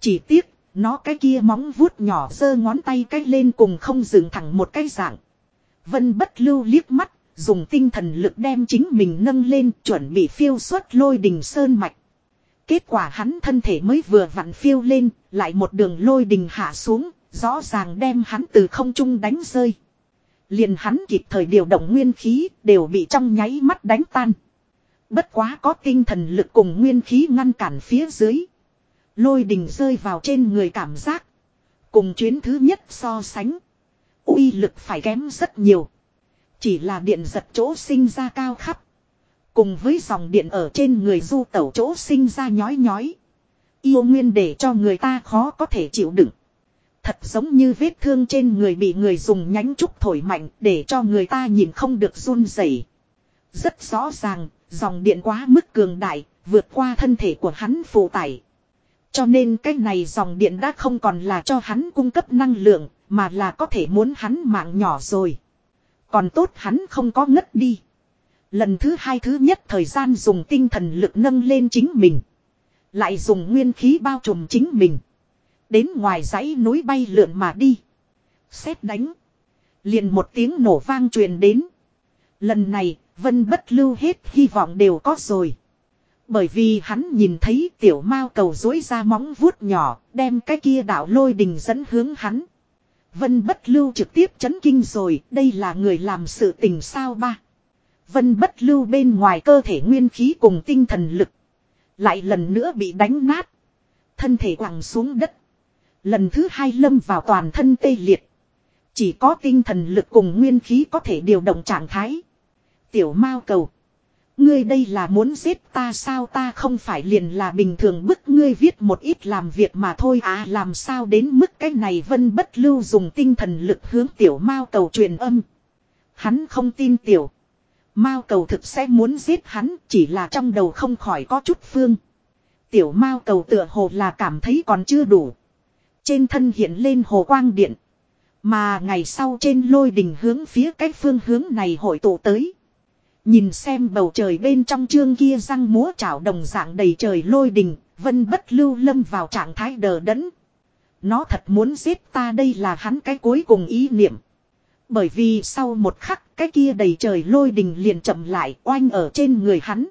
Chỉ tiếc, nó cái kia móng vuốt nhỏ giơ ngón tay cách lên cùng không dừng thẳng một cái dạng. Vân bất lưu liếc mắt, dùng tinh thần lực đem chính mình nâng lên chuẩn bị phiêu xuất lôi đình sơn mạch. Kết quả hắn thân thể mới vừa vặn phiêu lên, lại một đường lôi đình hạ xuống, rõ ràng đem hắn từ không trung đánh rơi. Liền hắn kịp thời điều động nguyên khí, đều bị trong nháy mắt đánh tan. Bất quá có tinh thần lực cùng nguyên khí ngăn cản phía dưới. Lôi đình rơi vào trên người cảm giác. Cùng chuyến thứ nhất so sánh. uy lực phải kém rất nhiều. Chỉ là điện giật chỗ sinh ra cao khắp. Cùng với dòng điện ở trên người du tẩu chỗ sinh ra nhói nhói. Yêu nguyên để cho người ta khó có thể chịu đựng. Thật giống như vết thương trên người bị người dùng nhánh trúc thổi mạnh để cho người ta nhìn không được run rẩy. Rất rõ ràng, dòng điện quá mức cường đại, vượt qua thân thể của hắn phụ tải. Cho nên cái này dòng điện đã không còn là cho hắn cung cấp năng lượng, mà là có thể muốn hắn mạng nhỏ rồi. Còn tốt hắn không có ngất đi. Lần thứ hai thứ nhất thời gian dùng tinh thần lực nâng lên chính mình. Lại dùng nguyên khí bao trùm chính mình. Đến ngoài dãy núi bay lượn mà đi. Xét đánh. Liền một tiếng nổ vang truyền đến. Lần này, vân bất lưu hết hy vọng đều có rồi. Bởi vì hắn nhìn thấy tiểu mao cầu dối ra móng vuốt nhỏ, đem cái kia đạo lôi đình dẫn hướng hắn. Vân bất lưu trực tiếp chấn kinh rồi, đây là người làm sự tình sao ba. Vân bất lưu bên ngoài cơ thể nguyên khí cùng tinh thần lực. Lại lần nữa bị đánh nát. Thân thể quẳng xuống đất. Lần thứ hai lâm vào toàn thân tê liệt. Chỉ có tinh thần lực cùng nguyên khí có thể điều động trạng thái. Tiểu mao cầu. Ngươi đây là muốn giết ta sao ta không phải liền là bình thường, bức ngươi viết một ít làm việc mà thôi à làm sao đến mức cái này vân bất lưu dùng tinh thần lực hướng tiểu mao cầu truyền âm. Hắn không tin tiểu. Mao cầu thực sẽ muốn giết hắn, chỉ là trong đầu không khỏi có chút phương. Tiểu mao cầu tựa hồ là cảm thấy còn chưa đủ. Trên thân hiện lên hồ quang điện. Mà ngày sau trên lôi đình hướng phía cái phương hướng này hội tụ tới. Nhìn xem bầu trời bên trong chương kia răng múa chảo đồng dạng đầy trời lôi đình, vân bất lưu lâm vào trạng thái đờ đẫn. Nó thật muốn giết ta đây là hắn cái cuối cùng ý niệm. Bởi vì sau một khắc cái kia đầy trời lôi đình liền chậm lại oanh ở trên người hắn.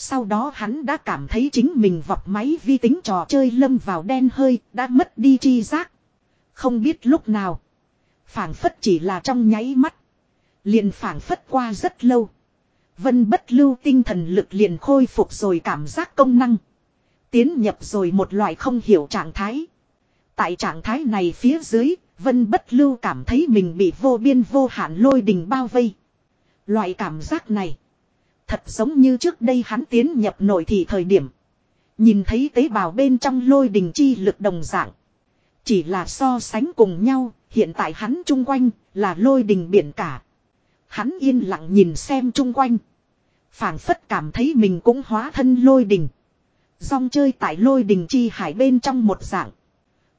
Sau đó hắn đã cảm thấy chính mình vọc máy vi tính trò chơi lâm vào đen hơi, đã mất đi chi giác. Không biết lúc nào. phảng phất chỉ là trong nháy mắt. Liền phảng phất qua rất lâu. Vân bất lưu tinh thần lực liền khôi phục rồi cảm giác công năng. Tiến nhập rồi một loại không hiểu trạng thái. Tại trạng thái này phía dưới, Vân bất lưu cảm thấy mình bị vô biên vô hạn lôi đình bao vây. Loại cảm giác này. Thật giống như trước đây hắn tiến nhập nội thị thời điểm. Nhìn thấy tế bào bên trong lôi đình chi lực đồng dạng. Chỉ là so sánh cùng nhau, hiện tại hắn chung quanh là lôi đình biển cả. Hắn yên lặng nhìn xem chung quanh. phảng phất cảm thấy mình cũng hóa thân lôi đình. Dòng chơi tại lôi đình chi hải bên trong một dạng.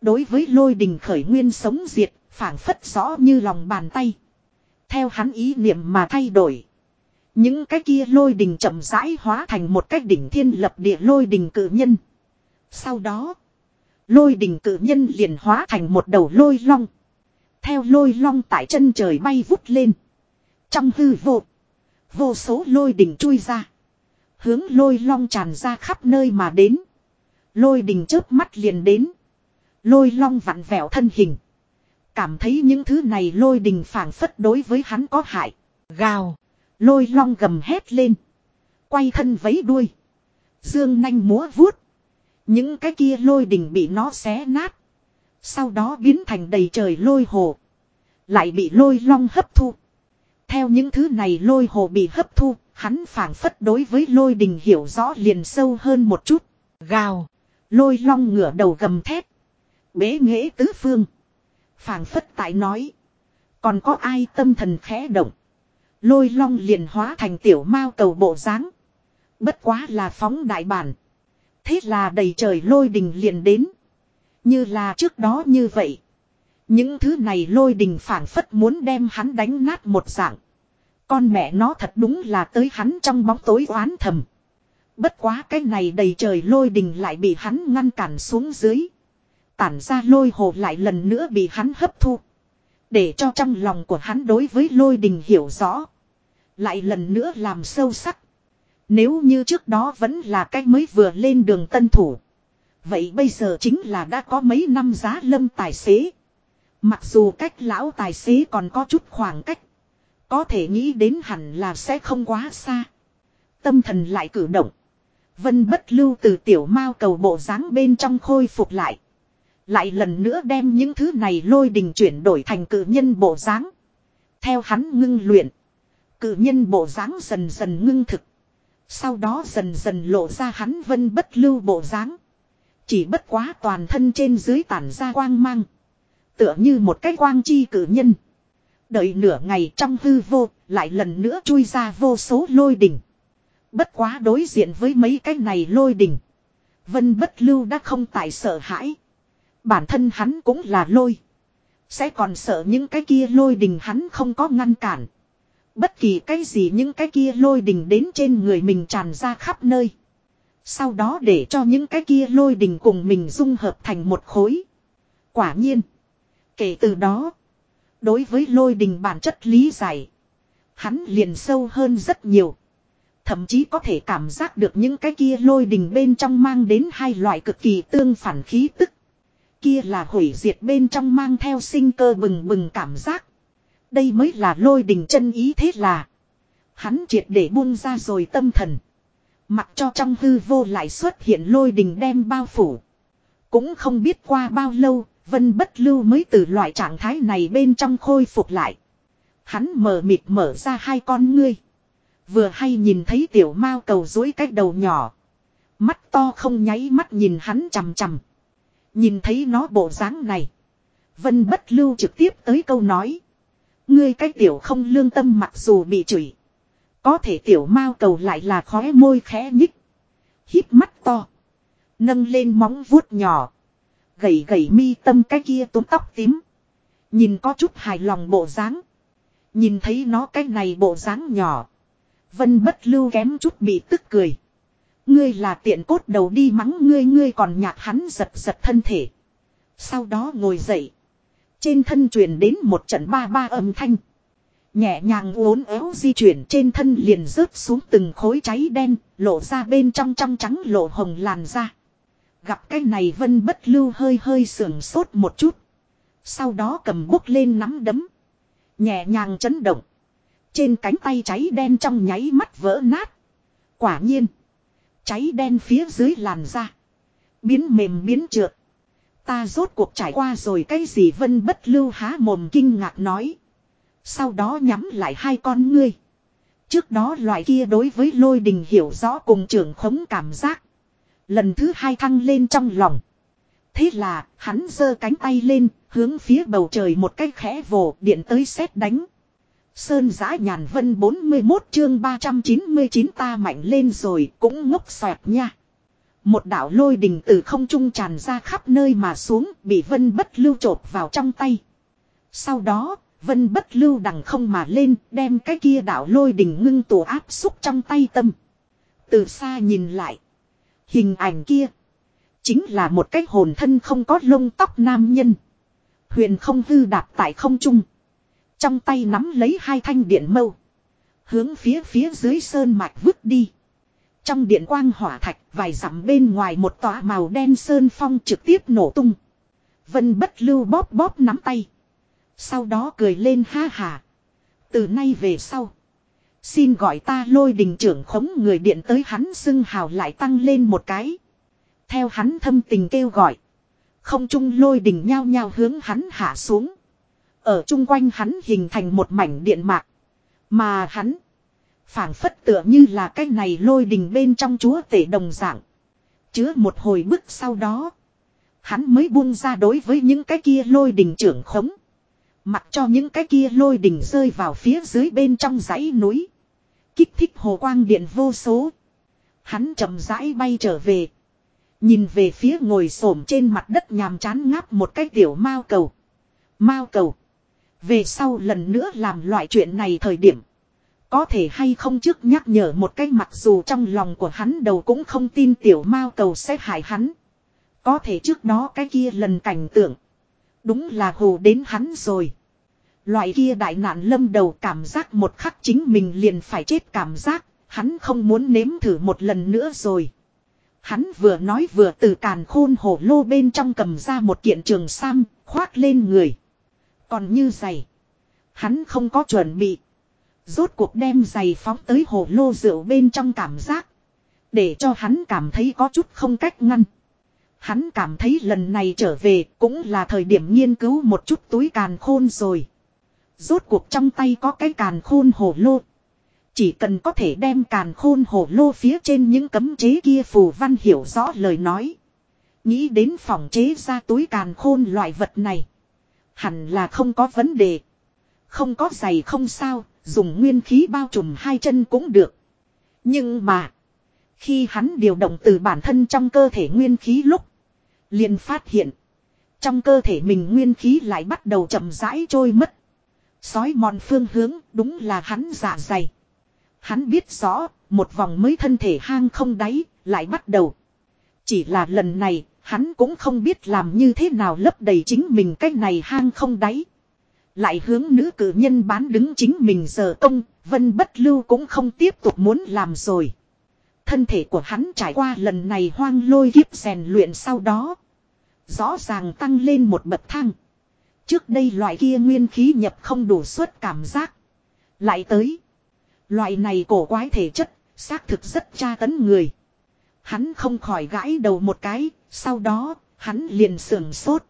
Đối với lôi đình khởi nguyên sống diệt, phảng phất rõ như lòng bàn tay. Theo hắn ý niệm mà thay đổi. Những cái kia lôi đình chậm rãi hóa thành một cách đỉnh thiên lập địa lôi đình cử nhân. Sau đó, lôi đình cử nhân liền hóa thành một đầu lôi long. Theo lôi long tại chân trời bay vút lên. Trong hư vô, vô số lôi đình chui ra. Hướng lôi long tràn ra khắp nơi mà đến. Lôi đình chớp mắt liền đến. Lôi long vặn vẹo thân hình. Cảm thấy những thứ này lôi đình phảng phất đối với hắn có hại. Gào. Lôi long gầm hét lên. Quay thân vấy đuôi. Dương nanh múa vuốt. Những cái kia lôi đình bị nó xé nát. Sau đó biến thành đầy trời lôi hồ. Lại bị lôi long hấp thu. Theo những thứ này lôi hồ bị hấp thu, hắn phảng phất đối với lôi đình hiểu rõ liền sâu hơn một chút. Gào. Lôi long ngửa đầu gầm thét. Bế nghệ tứ phương. phảng phất tại nói. Còn có ai tâm thần khẽ động. Lôi long liền hóa thành tiểu mao cầu bộ dáng Bất quá là phóng đại bản. Thế là đầy trời lôi đình liền đến. Như là trước đó như vậy. Những thứ này lôi đình phản phất muốn đem hắn đánh nát một dạng. Con mẹ nó thật đúng là tới hắn trong bóng tối oán thầm. Bất quá cái này đầy trời lôi đình lại bị hắn ngăn cản xuống dưới. Tản ra lôi hồ lại lần nữa bị hắn hấp thu. Để cho trong lòng của hắn đối với lôi đình hiểu rõ. Lại lần nữa làm sâu sắc. Nếu như trước đó vẫn là cách mới vừa lên đường tân thủ. Vậy bây giờ chính là đã có mấy năm giá lâm tài xế. Mặc dù cách lão tài xế còn có chút khoảng cách. Có thể nghĩ đến hẳn là sẽ không quá xa. Tâm thần lại cử động. Vân bất lưu từ tiểu mao cầu bộ dáng bên trong khôi phục lại. Lại lần nữa đem những thứ này lôi đình chuyển đổi thành cử nhân bộ dáng. Theo hắn ngưng luyện. Cử nhân bộ dáng dần dần ngưng thực. Sau đó dần dần lộ ra hắn vân bất lưu bộ dáng. Chỉ bất quá toàn thân trên dưới tản ra quang mang. Tựa như một cái quang chi cử nhân. Đợi nửa ngày trong hư vô, lại lần nữa chui ra vô số lôi đỉnh. Bất quá đối diện với mấy cái này lôi đỉnh. Vân bất lưu đã không tại sợ hãi. Bản thân hắn cũng là lôi. Sẽ còn sợ những cái kia lôi đình hắn không có ngăn cản. Bất kỳ cái gì những cái kia lôi đình đến trên người mình tràn ra khắp nơi. Sau đó để cho những cái kia lôi đình cùng mình dung hợp thành một khối. Quả nhiên. Kể từ đó. Đối với lôi đình bản chất lý giải. Hắn liền sâu hơn rất nhiều. Thậm chí có thể cảm giác được những cái kia lôi đình bên trong mang đến hai loại cực kỳ tương phản khí tức. Kia là hủy diệt bên trong mang theo sinh cơ bừng bừng cảm giác. Đây mới là lôi đình chân ý thế là. Hắn triệt để buông ra rồi tâm thần. Mặc cho trong hư vô lại xuất hiện lôi đình đem bao phủ. Cũng không biết qua bao lâu, Vân bất lưu mới từ loại trạng thái này bên trong khôi phục lại. Hắn mở mịt mở ra hai con ngươi. Vừa hay nhìn thấy tiểu mao cầu dối cách đầu nhỏ. Mắt to không nháy mắt nhìn hắn chằm chằm. Nhìn thấy nó bộ dáng này. Vân bất lưu trực tiếp tới câu nói. Ngươi cái tiểu không lương tâm mặc dù bị chửi. Có thể tiểu mao cầu lại là khóe môi khẽ nhích. Hít mắt to. Nâng lên móng vuốt nhỏ. Gầy gầy mi tâm cái kia túm tóc tím. Nhìn có chút hài lòng bộ dáng. Nhìn thấy nó cái này bộ dáng nhỏ. Vân bất lưu kém chút bị tức cười. Ngươi là tiện cốt đầu đi mắng ngươi ngươi còn nhạc hắn giật giật thân thể. Sau đó ngồi dậy. Trên thân truyền đến một trận ba ba âm thanh. Nhẹ nhàng uốn éo di chuyển trên thân liền rớt xuống từng khối cháy đen, lộ ra bên trong trong trắng lộ hồng làn da. Gặp cái này vân bất lưu hơi hơi sườn sốt một chút. Sau đó cầm bút lên nắm đấm. Nhẹ nhàng chấn động. Trên cánh tay cháy đen trong nháy mắt vỡ nát. Quả nhiên. Cháy đen phía dưới làn da. Biến mềm biến trượt. Ta rốt cuộc trải qua rồi cái gì vân bất lưu há mồm kinh ngạc nói. Sau đó nhắm lại hai con ngươi. Trước đó loại kia đối với lôi đình hiểu rõ cùng trưởng khống cảm giác. Lần thứ hai thăng lên trong lòng. Thế là, hắn giơ cánh tay lên, hướng phía bầu trời một cái khẽ vồ điện tới xét đánh. Sơn giã nhàn vân 41 chương 399 ta mạnh lên rồi cũng ngốc xoẹt nha. Một đạo lôi đình từ không trung tràn ra khắp nơi mà xuống bị vân bất lưu trột vào trong tay. Sau đó, vân bất lưu đằng không mà lên đem cái kia đạo lôi đình ngưng tổ áp xúc trong tay tâm. Từ xa nhìn lại. Hình ảnh kia. Chính là một cái hồn thân không có lông tóc nam nhân. Huyền không hư đạp tại không trung. Trong tay nắm lấy hai thanh điện mâu. Hướng phía phía dưới sơn mạch vứt đi. Trong điện quang hỏa thạch, vài dặm bên ngoài một tòa màu đen sơn phong trực tiếp nổ tung. Vân bất lưu bóp bóp nắm tay. Sau đó cười lên ha hà. Từ nay về sau. Xin gọi ta lôi đình trưởng khống người điện tới hắn xưng hào lại tăng lên một cái. Theo hắn thâm tình kêu gọi. Không trung lôi đình nhao nhao hướng hắn hạ xuống. Ở chung quanh hắn hình thành một mảnh điện mạc. Mà hắn. phảng phất tựa như là cái này lôi đình bên trong chúa tể đồng dạng. Chứa một hồi bức sau đó. Hắn mới buông ra đối với những cái kia lôi đình trưởng khống. Mặc cho những cái kia lôi đỉnh rơi vào phía dưới bên trong dãy núi. Kích thích hồ quang điện vô số. Hắn chậm rãi bay trở về. Nhìn về phía ngồi xổm trên mặt đất nhàm chán ngáp một cái tiểu mao cầu. Mao cầu. Về sau lần nữa làm loại chuyện này thời điểm. Có thể hay không trước nhắc nhở một cái mặc dù trong lòng của hắn đầu cũng không tin tiểu mao cầu sẽ hại hắn. Có thể trước đó cái kia lần cảnh tượng. Đúng là hù đến hắn rồi. Loại kia đại nạn lâm đầu cảm giác một khắc chính mình liền phải chết cảm giác, hắn không muốn nếm thử một lần nữa rồi. Hắn vừa nói vừa từ càn khôn hổ lô bên trong cầm ra một kiện trường sam, khoác lên người. Còn như giày. Hắn không có chuẩn bị. Rốt cuộc đem giày phóng tới hồ lô rượu bên trong cảm giác. Để cho hắn cảm thấy có chút không cách ngăn. Hắn cảm thấy lần này trở về cũng là thời điểm nghiên cứu một chút túi càn khôn rồi. Rốt cuộc trong tay có cái càn khôn hồ lô. Chỉ cần có thể đem càn khôn hồ lô phía trên những cấm chế kia phù văn hiểu rõ lời nói. Nghĩ đến phòng chế ra túi càn khôn loại vật này. Hẳn là không có vấn đề. Không có giày không sao, dùng nguyên khí bao trùm hai chân cũng được. Nhưng mà, khi hắn điều động từ bản thân trong cơ thể nguyên khí lúc, liền phát hiện, trong cơ thể mình nguyên khí lại bắt đầu chậm rãi trôi mất. Sói mòn phương hướng đúng là hắn dạ dày. Hắn biết rõ, một vòng mới thân thể hang không đáy, lại bắt đầu. Chỉ là lần này, hắn cũng không biết làm như thế nào lấp đầy chính mình cách này hang không đáy. Lại hướng nữ cử nhân bán đứng chính mình giờ công, vân bất lưu cũng không tiếp tục muốn làm rồi. Thân thể của hắn trải qua lần này hoang lôi kiếp rèn luyện sau đó. Rõ ràng tăng lên một bậc thang. Trước đây loại kia nguyên khí nhập không đủ suất cảm giác. Lại tới. Loại này cổ quái thể chất, xác thực rất tra tấn người. Hắn không khỏi gãi đầu một cái, sau đó, hắn liền sườn sốt.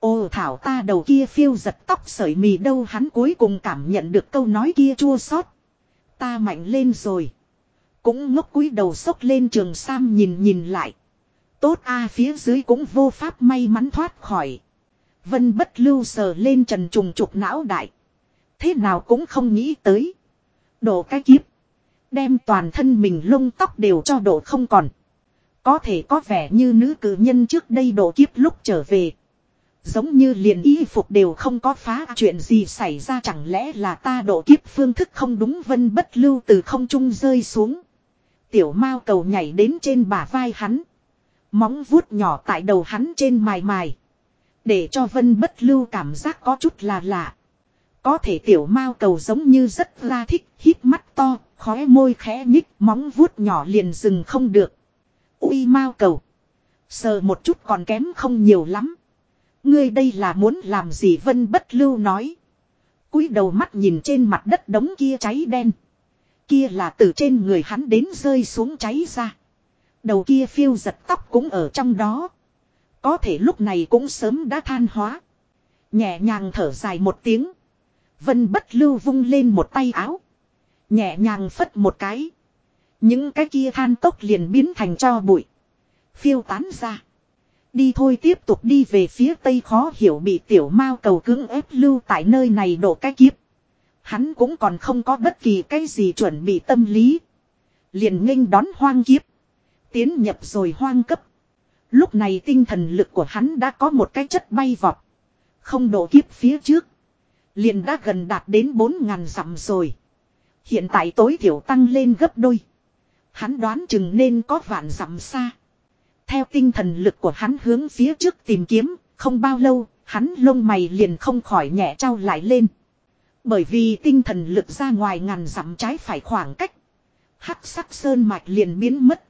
Ô thảo ta đầu kia phiêu giật tóc sợi mì đâu hắn cuối cùng cảm nhận được câu nói kia chua xót. Ta mạnh lên rồi. Cũng ngốc cúi đầu sốc lên trường Sam nhìn nhìn lại. Tốt a phía dưới cũng vô pháp may mắn thoát khỏi. Vân bất lưu sờ lên trần trùng trục não đại. Thế nào cũng không nghĩ tới. Đổ cái kiếp. Đem toàn thân mình lông tóc đều cho độ không còn. Có thể có vẻ như nữ cử nhân trước đây độ kiếp lúc trở về. Giống như liền y phục đều không có phá chuyện gì xảy ra chẳng lẽ là ta độ kiếp phương thức không đúng vân bất lưu từ không trung rơi xuống. Tiểu mao cầu nhảy đến trên bả vai hắn. Móng vuốt nhỏ tại đầu hắn trên mài mài. Để cho vân bất lưu cảm giác có chút là lạ. Có thể tiểu mao cầu giống như rất la thích, hít mắt to, khóe môi khẽ nhích, móng vuốt nhỏ liền dừng không được uy mao cầu. Sờ một chút còn kém không nhiều lắm. Ngươi đây là muốn làm gì vân bất lưu nói. cúi đầu mắt nhìn trên mặt đất đống kia cháy đen. Kia là từ trên người hắn đến rơi xuống cháy ra. Đầu kia phiêu giật tóc cũng ở trong đó. Có thể lúc này cũng sớm đã than hóa. Nhẹ nhàng thở dài một tiếng. Vân bất lưu vung lên một tay áo. Nhẹ nhàng phất một cái. Những cái kia than tốc liền biến thành cho bụi. Phiêu tán ra. Đi thôi tiếp tục đi về phía tây khó hiểu bị tiểu mao cầu cưỡng ép lưu tại nơi này đổ cái kiếp. Hắn cũng còn không có bất kỳ cái gì chuẩn bị tâm lý. Liền nghênh đón hoang kiếp. Tiến nhập rồi hoang cấp. Lúc này tinh thần lực của hắn đã có một cái chất bay vọt. Không độ kiếp phía trước. Liền đã gần đạt đến 4.000 dặm rồi. Hiện tại tối thiểu tăng lên gấp đôi. Hắn đoán chừng nên có vạn dặm xa. Theo tinh thần lực của hắn hướng phía trước tìm kiếm, không bao lâu, hắn lông mày liền không khỏi nhẹ trao lại lên. Bởi vì tinh thần lực ra ngoài ngàn dặm trái phải khoảng cách. Hắc sắc sơn mạch liền biến mất.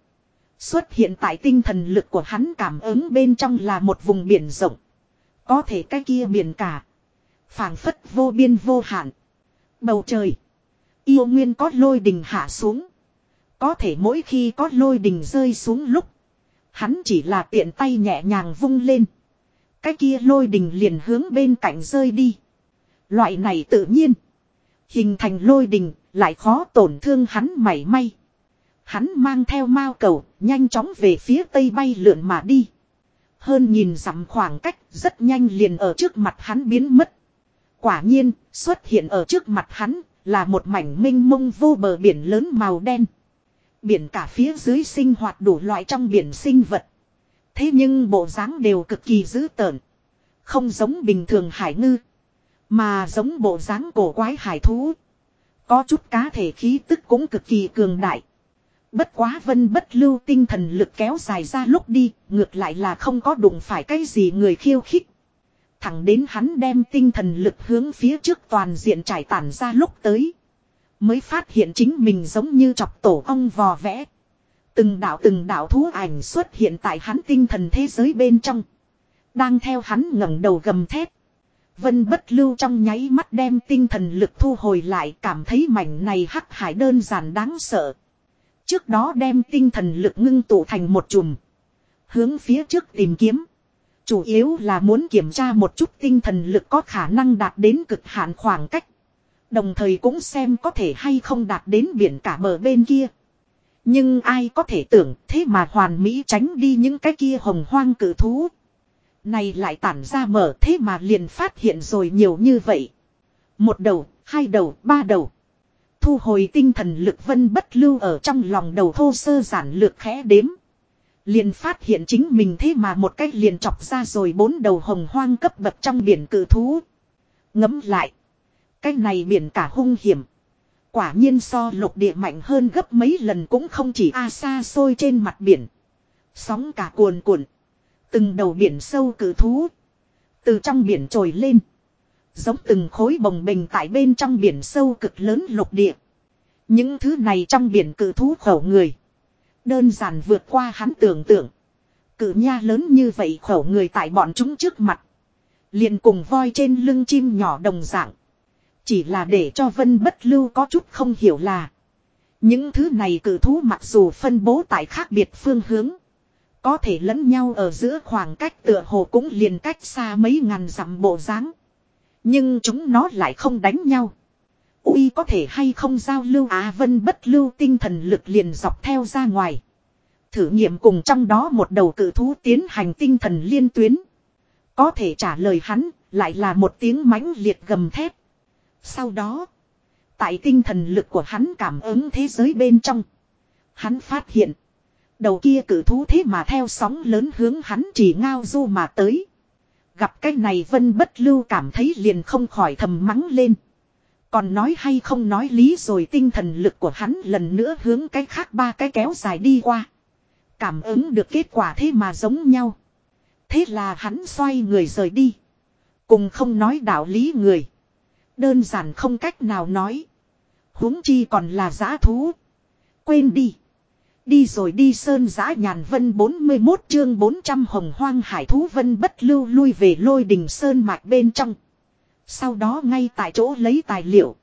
Xuất hiện tại tinh thần lực của hắn cảm ứng bên trong là một vùng biển rộng. Có thể cái kia biển cả. phảng phất vô biên vô hạn. Bầu trời. Yêu nguyên có lôi đình hạ xuống. Có thể mỗi khi có lôi đình rơi xuống lúc. Hắn chỉ là tiện tay nhẹ nhàng vung lên. Cái kia lôi đình liền hướng bên cạnh rơi đi. Loại này tự nhiên. Hình thành lôi đình, lại khó tổn thương hắn mảy may. Hắn mang theo mao cầu, nhanh chóng về phía tây bay lượn mà đi. Hơn nhìn dặm khoảng cách, rất nhanh liền ở trước mặt hắn biến mất. Quả nhiên, xuất hiện ở trước mặt hắn, là một mảnh minh mông vô bờ biển lớn màu đen. Biển cả phía dưới sinh hoạt đủ loại trong biển sinh vật. Thế nhưng bộ dáng đều cực kỳ dữ tợn. Không giống bình thường hải ngư. Mà giống bộ dáng cổ quái hải thú. Có chút cá thể khí tức cũng cực kỳ cường đại. Bất quá vân bất lưu tinh thần lực kéo dài ra lúc đi, ngược lại là không có đụng phải cái gì người khiêu khích. Thẳng đến hắn đem tinh thần lực hướng phía trước toàn diện trải tản ra lúc tới. Mới phát hiện chính mình giống như chọc tổ ong vò vẽ. Từng đạo từng đạo thú ảnh xuất hiện tại hắn tinh thần thế giới bên trong. Đang theo hắn ngẩng đầu gầm thét. Vân bất lưu trong nháy mắt đem tinh thần lực thu hồi lại cảm thấy mảnh này hắc hải đơn giản đáng sợ. Trước đó đem tinh thần lực ngưng tụ thành một chùm. Hướng phía trước tìm kiếm. Chủ yếu là muốn kiểm tra một chút tinh thần lực có khả năng đạt đến cực hạn khoảng cách. Đồng thời cũng xem có thể hay không đạt đến biển cả bờ bên kia. Nhưng ai có thể tưởng thế mà hoàn mỹ tránh đi những cái kia hồng hoang cử thú. Này lại tản ra mở thế mà liền phát hiện rồi nhiều như vậy. Một đầu, hai đầu, ba đầu. Thu hồi tinh thần lực vân bất lưu ở trong lòng đầu thô sơ giản lược khẽ đếm. Liền phát hiện chính mình thế mà một cách liền chọc ra rồi bốn đầu hồng hoang cấp bậc trong biển cử thú. Ngấm lại. Cái này biển cả hung hiểm. Quả nhiên so lục địa mạnh hơn gấp mấy lần cũng không chỉ a xa xôi trên mặt biển. Sóng cả cuồn cuộn. Từng đầu biển sâu cử thú. Từ trong biển trồi lên. Giống từng khối bồng bềnh tại bên trong biển sâu cực lớn lục địa. Những thứ này trong biển cử thú khẩu người. Đơn giản vượt qua hắn tưởng tượng. Cử nha lớn như vậy khẩu người tại bọn chúng trước mặt. liền cùng voi trên lưng chim nhỏ đồng dạng. Chỉ là để cho vân bất lưu có chút không hiểu là. Những thứ này cử thú mặc dù phân bố tại khác biệt phương hướng. Có thể lẫn nhau ở giữa khoảng cách tựa hồ cũng liền cách xa mấy ngàn dặm bộ dáng Nhưng chúng nó lại không đánh nhau. Uy có thể hay không giao lưu á vân bất lưu tinh thần lực liền dọc theo ra ngoài. Thử nghiệm cùng trong đó một đầu cử thú tiến hành tinh thần liên tuyến. Có thể trả lời hắn, lại là một tiếng mãnh liệt gầm thép. Sau đó, tại tinh thần lực của hắn cảm ứng thế giới bên trong, hắn phát hiện, đầu kia cử thú thế mà theo sóng lớn hướng hắn chỉ ngao du mà tới. Gặp cái này vân bất lưu cảm thấy liền không khỏi thầm mắng lên. Còn nói hay không nói lý rồi tinh thần lực của hắn lần nữa hướng cái khác ba cái kéo dài đi qua. Cảm ứng được kết quả thế mà giống nhau. Thế là hắn xoay người rời đi. Cùng không nói đạo lý người. Đơn giản không cách nào nói. huống chi còn là giã thú. Quên đi. Đi rồi đi sơn giã nhàn vân 41 chương 400 hồng hoang hải thú vân bất lưu lui về lôi đình sơn mạch bên trong. Sau đó ngay tại chỗ lấy tài liệu.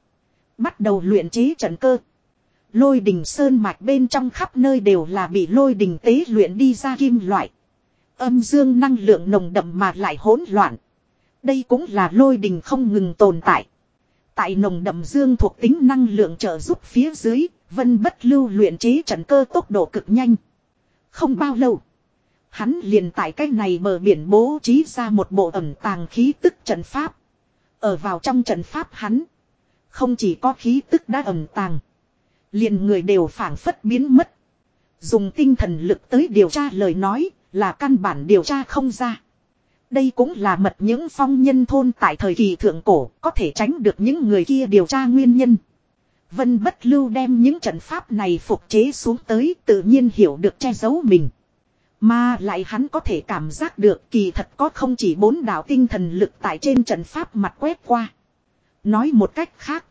Bắt đầu luyện chế trận cơ. Lôi đình sơn mạch bên trong khắp nơi đều là bị lôi đình tế luyện đi ra kim loại. Âm dương năng lượng nồng đậm mà lại hỗn loạn. Đây cũng là lôi đình không ngừng tồn tại. Tại nồng đậm dương thuộc tính năng lượng trợ giúp phía dưới, vân bất lưu luyện chế trận cơ tốc độ cực nhanh. Không bao lâu, hắn liền tại cách này bờ biển bố trí ra một bộ ẩm tàng khí tức trận pháp. Ở vào trong trận pháp hắn, không chỉ có khí tức đã ẩm tàng, liền người đều phản phất biến mất. Dùng tinh thần lực tới điều tra lời nói, là căn bản điều tra không ra. Đây cũng là mật những phong nhân thôn tại thời kỳ thượng cổ, có thể tránh được những người kia điều tra nguyên nhân. Vân bất lưu đem những trận pháp này phục chế xuống tới, tự nhiên hiểu được che giấu mình. Mà lại hắn có thể cảm giác được kỳ thật có không chỉ bốn đạo tinh thần lực tại trên trận pháp mặt quét qua. Nói một cách khác.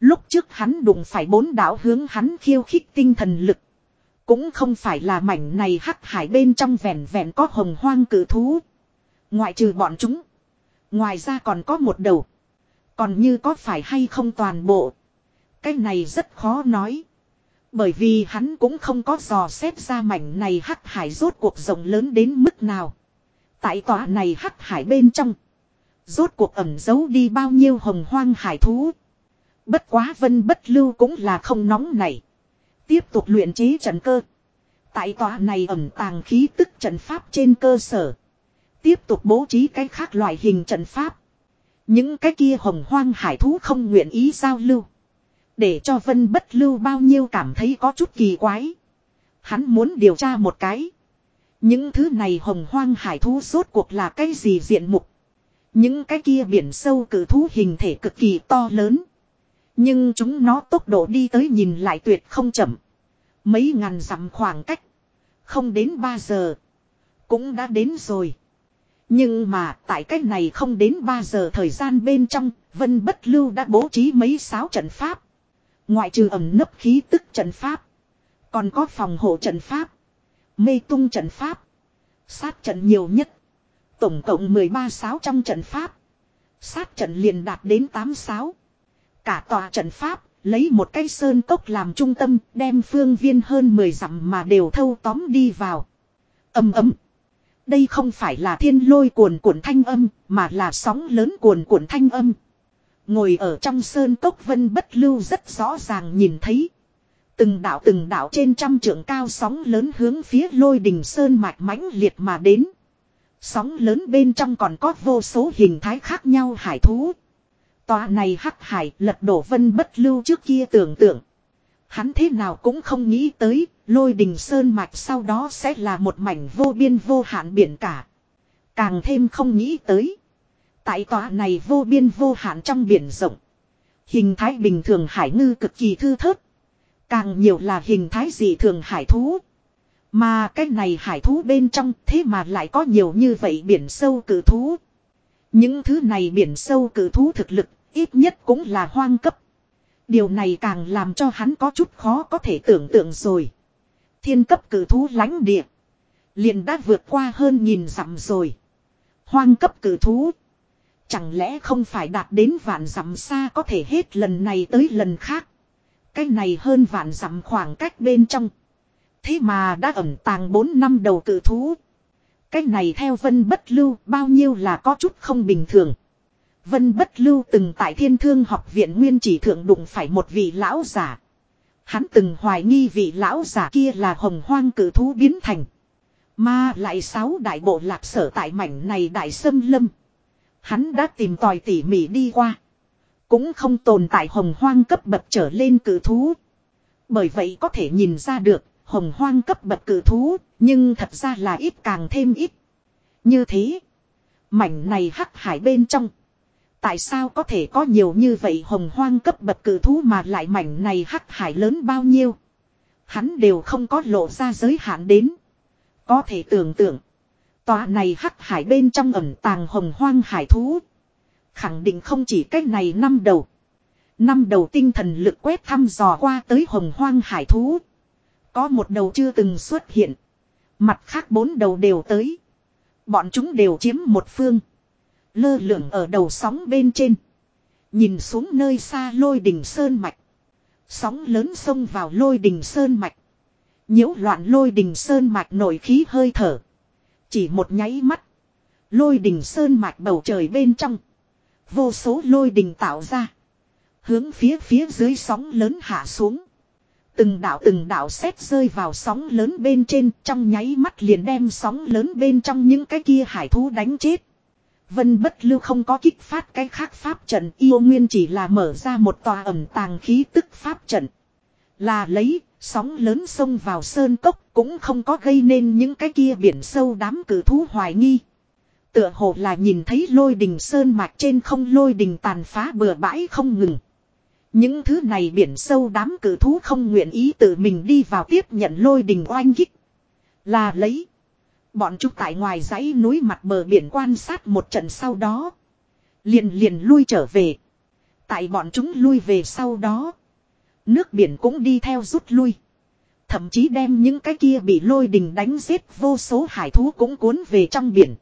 Lúc trước hắn đụng phải bốn đạo hướng hắn khiêu khích tinh thần lực. Cũng không phải là mảnh này hắc hải bên trong vẹn vẹn có hồng hoang cử thú. Ngoại trừ bọn chúng. Ngoài ra còn có một đầu. Còn như có phải hay không toàn bộ. Cái này rất khó nói. Bởi vì hắn cũng không có dò xét ra mảnh này hắc hải rốt cuộc rộng lớn đến mức nào. Tại tòa này hắc hải bên trong. Rốt cuộc ẩm giấu đi bao nhiêu hồng hoang hải thú. Bất quá vân bất lưu cũng là không nóng này. Tiếp tục luyện chế trận cơ. Tại tòa này ẩm tàng khí tức trận pháp trên cơ sở. Tiếp tục bố trí cái khác loại hình trận pháp. Những cái kia hồng hoang hải thú không nguyện ý giao lưu. Để cho vân bất lưu bao nhiêu cảm thấy có chút kỳ quái. Hắn muốn điều tra một cái. Những thứ này hồng hoang hải thú rốt cuộc là cái gì diện mục. Những cái kia biển sâu cử thú hình thể cực kỳ to lớn. Nhưng chúng nó tốc độ đi tới nhìn lại tuyệt không chậm. Mấy ngàn dặm khoảng cách. Không đến 3 giờ. Cũng đã đến rồi. Nhưng mà tại cách này không đến 3 giờ thời gian bên trong, Vân Bất Lưu đã bố trí mấy sáu trận pháp. Ngoại trừ ẩm nấp khí tức trận pháp. Còn có phòng hộ trận pháp. Mê tung trận pháp. Sát trận nhiều nhất. Tổng cộng 13 sáu trong trận pháp. Sát trận liền đạt đến 8 sáu. Cả tòa trận pháp, lấy một cái sơn cốc làm trung tâm, đem phương viên hơn 10 dặm mà đều thâu tóm đi vào. Âm ấm. Đây không phải là thiên lôi cuồn cuộn thanh âm, mà là sóng lớn cuồn cuộn thanh âm. Ngồi ở trong sơn cốc vân bất lưu rất rõ ràng nhìn thấy. Từng đảo từng đảo trên trăm trượng cao sóng lớn hướng phía lôi đình sơn mạch mãnh liệt mà đến. Sóng lớn bên trong còn có vô số hình thái khác nhau hải thú. Tòa này hắc hải lật đổ vân bất lưu trước kia tưởng tượng. Hắn thế nào cũng không nghĩ tới, lôi đình sơn mạch sau đó sẽ là một mảnh vô biên vô hạn biển cả. Càng thêm không nghĩ tới. Tại tòa này vô biên vô hạn trong biển rộng. Hình thái bình thường hải ngư cực kỳ thư thớt. Càng nhiều là hình thái dị thường hải thú. Mà cái này hải thú bên trong thế mà lại có nhiều như vậy biển sâu cử thú. Những thứ này biển sâu cử thú thực lực ít nhất cũng là hoang cấp. Điều này càng làm cho hắn có chút khó có thể tưởng tượng rồi. Thiên cấp cử thú lãnh địa. Liền đã vượt qua hơn nghìn dặm rồi. Hoang cấp cử thú. Chẳng lẽ không phải đạt đến vạn dặm xa có thể hết lần này tới lần khác. Cái này hơn vạn dặm khoảng cách bên trong. Thế mà đã ẩn tàng 4 năm đầu cử thú. Cái này theo vân bất lưu bao nhiêu là có chút không bình thường. Vân bất lưu từng tại thiên thương học viện nguyên chỉ thượng đụng phải một vị lão giả. Hắn từng hoài nghi vị lão giả kia là hồng hoang cử thú biến thành. Mà lại sáu đại bộ lạc sở tại mảnh này đại sâm lâm. Hắn đã tìm tòi tỉ mỉ đi qua. Cũng không tồn tại hồng hoang cấp bậc trở lên cử thú. Bởi vậy có thể nhìn ra được, hồng hoang cấp bậc cử thú, nhưng thật ra là ít càng thêm ít. Như thế, mảnh này hắc hải bên trong. Tại sao có thể có nhiều như vậy hồng hoang cấp bậc cử thú mà lại mảnh này hắc hải lớn bao nhiêu? Hắn đều không có lộ ra giới hạn đến. Có thể tưởng tượng. Tòa này hắc hải bên trong ẩm tàng hồng hoang hải thú. Khẳng định không chỉ cách này năm đầu. Năm đầu tinh thần lực quét thăm dò qua tới hồng hoang hải thú. Có một đầu chưa từng xuất hiện. Mặt khác bốn đầu đều tới. Bọn chúng đều chiếm một phương. Lơ lửng ở đầu sóng bên trên. Nhìn xuống nơi xa lôi đỉnh sơn mạch. Sóng lớn xông vào lôi đỉnh sơn mạch. nhiễu loạn lôi đỉnh sơn mạch nổi khí hơi thở. Chỉ một nháy mắt. Lôi đỉnh sơn mạch bầu trời bên trong. Vô số lôi đỉnh tạo ra. Hướng phía phía dưới sóng lớn hạ xuống. Từng đạo từng đạo xét rơi vào sóng lớn bên trên, trong nháy mắt liền đem sóng lớn bên trong những cái kia hải thú đánh chết. Vân bất lưu không có kích phát cái khác pháp trận yêu nguyên chỉ là mở ra một tòa ẩm tàng khí tức pháp trận. Là lấy, sóng lớn sông vào sơn cốc cũng không có gây nên những cái kia biển sâu đám cử thú hoài nghi. Tựa hồ là nhìn thấy lôi đình sơn mạch trên không lôi đình tàn phá bừa bãi không ngừng. Những thứ này biển sâu đám cử thú không nguyện ý tự mình đi vào tiếp nhận lôi đình oanh kích. Là lấy. Bọn chúng tại ngoài dãy núi mặt bờ biển quan sát một trận sau đó. Liền liền lui trở về. Tại bọn chúng lui về sau đó. Nước biển cũng đi theo rút lui. Thậm chí đem những cái kia bị lôi đình đánh giết vô số hải thú cũng cuốn về trong biển.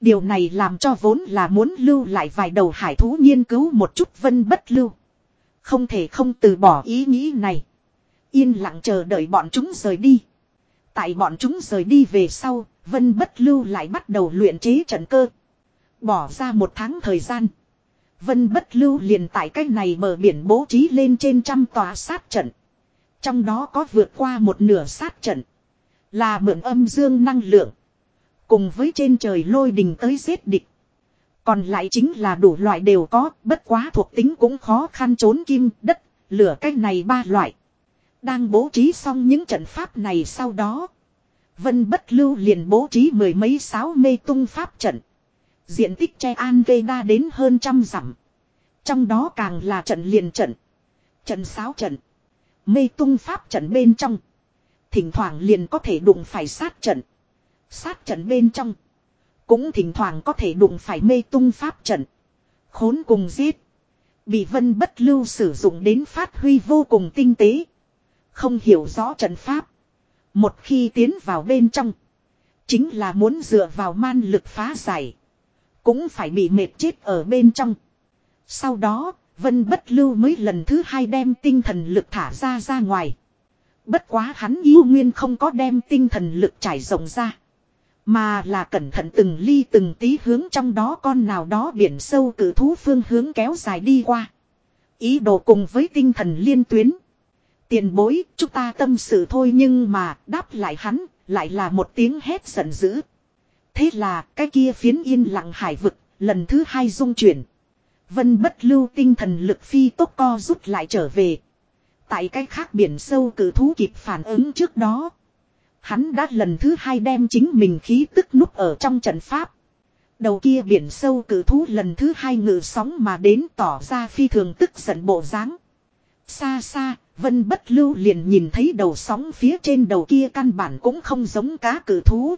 Điều này làm cho vốn là muốn lưu lại vài đầu hải thú nghiên cứu một chút vân bất lưu. Không thể không từ bỏ ý nghĩ này. Yên lặng chờ đợi bọn chúng rời đi. Tại bọn chúng rời đi về sau, Vân Bất Lưu lại bắt đầu luyện chế trận cơ. Bỏ ra một tháng thời gian. Vân Bất Lưu liền tại cách này bờ biển bố trí lên trên trăm tòa sát trận. Trong đó có vượt qua một nửa sát trận. Là mượn âm dương năng lượng. Cùng với trên trời lôi đình tới giết địch. Còn lại chính là đủ loại đều có, bất quá thuộc tính cũng khó khăn trốn kim, đất, lửa cách này ba loại. Đang bố trí xong những trận pháp này sau đó. Vân bất lưu liền bố trí mười mấy sáu mê tung pháp trận. Diện tích che an vê đa đến hơn trăm dặm. Trong đó càng là trận liền trận. Trận sáu trận. Mê tung pháp trận bên trong. Thỉnh thoảng liền có thể đụng phải sát trận. Sát trận bên trong. Cũng thỉnh thoảng có thể đụng phải mê tung pháp trận. Khốn cùng giết. Bị vân bất lưu sử dụng đến phát huy vô cùng tinh tế. Không hiểu rõ trận pháp. Một khi tiến vào bên trong. Chính là muốn dựa vào man lực phá giải. Cũng phải bị mệt chết ở bên trong. Sau đó, Vân Bất Lưu mới lần thứ hai đem tinh thần lực thả ra ra ngoài. Bất quá hắn yêu nguyên không có đem tinh thần lực trải rộng ra. Mà là cẩn thận từng ly từng tí hướng trong đó con nào đó biển sâu cử thú phương hướng kéo dài đi qua. Ý đồ cùng với tinh thần liên tuyến. Tiền bối, chúng ta tâm sự thôi nhưng mà đáp lại hắn, lại là một tiếng hét giận dữ. Thế là cái kia phiến yên lặng hải vực, lần thứ hai dung chuyển. Vân bất lưu tinh thần lực phi tốc co rút lại trở về. Tại cái khác biển sâu cử thú kịp phản ứng trước đó. Hắn đã lần thứ hai đem chính mình khí tức núp ở trong trận pháp. Đầu kia biển sâu cử thú lần thứ hai ngự sóng mà đến tỏ ra phi thường tức giận bộ dáng. Xa xa, Vân bất lưu liền nhìn thấy đầu sóng phía trên đầu kia căn bản cũng không giống cá cử thú.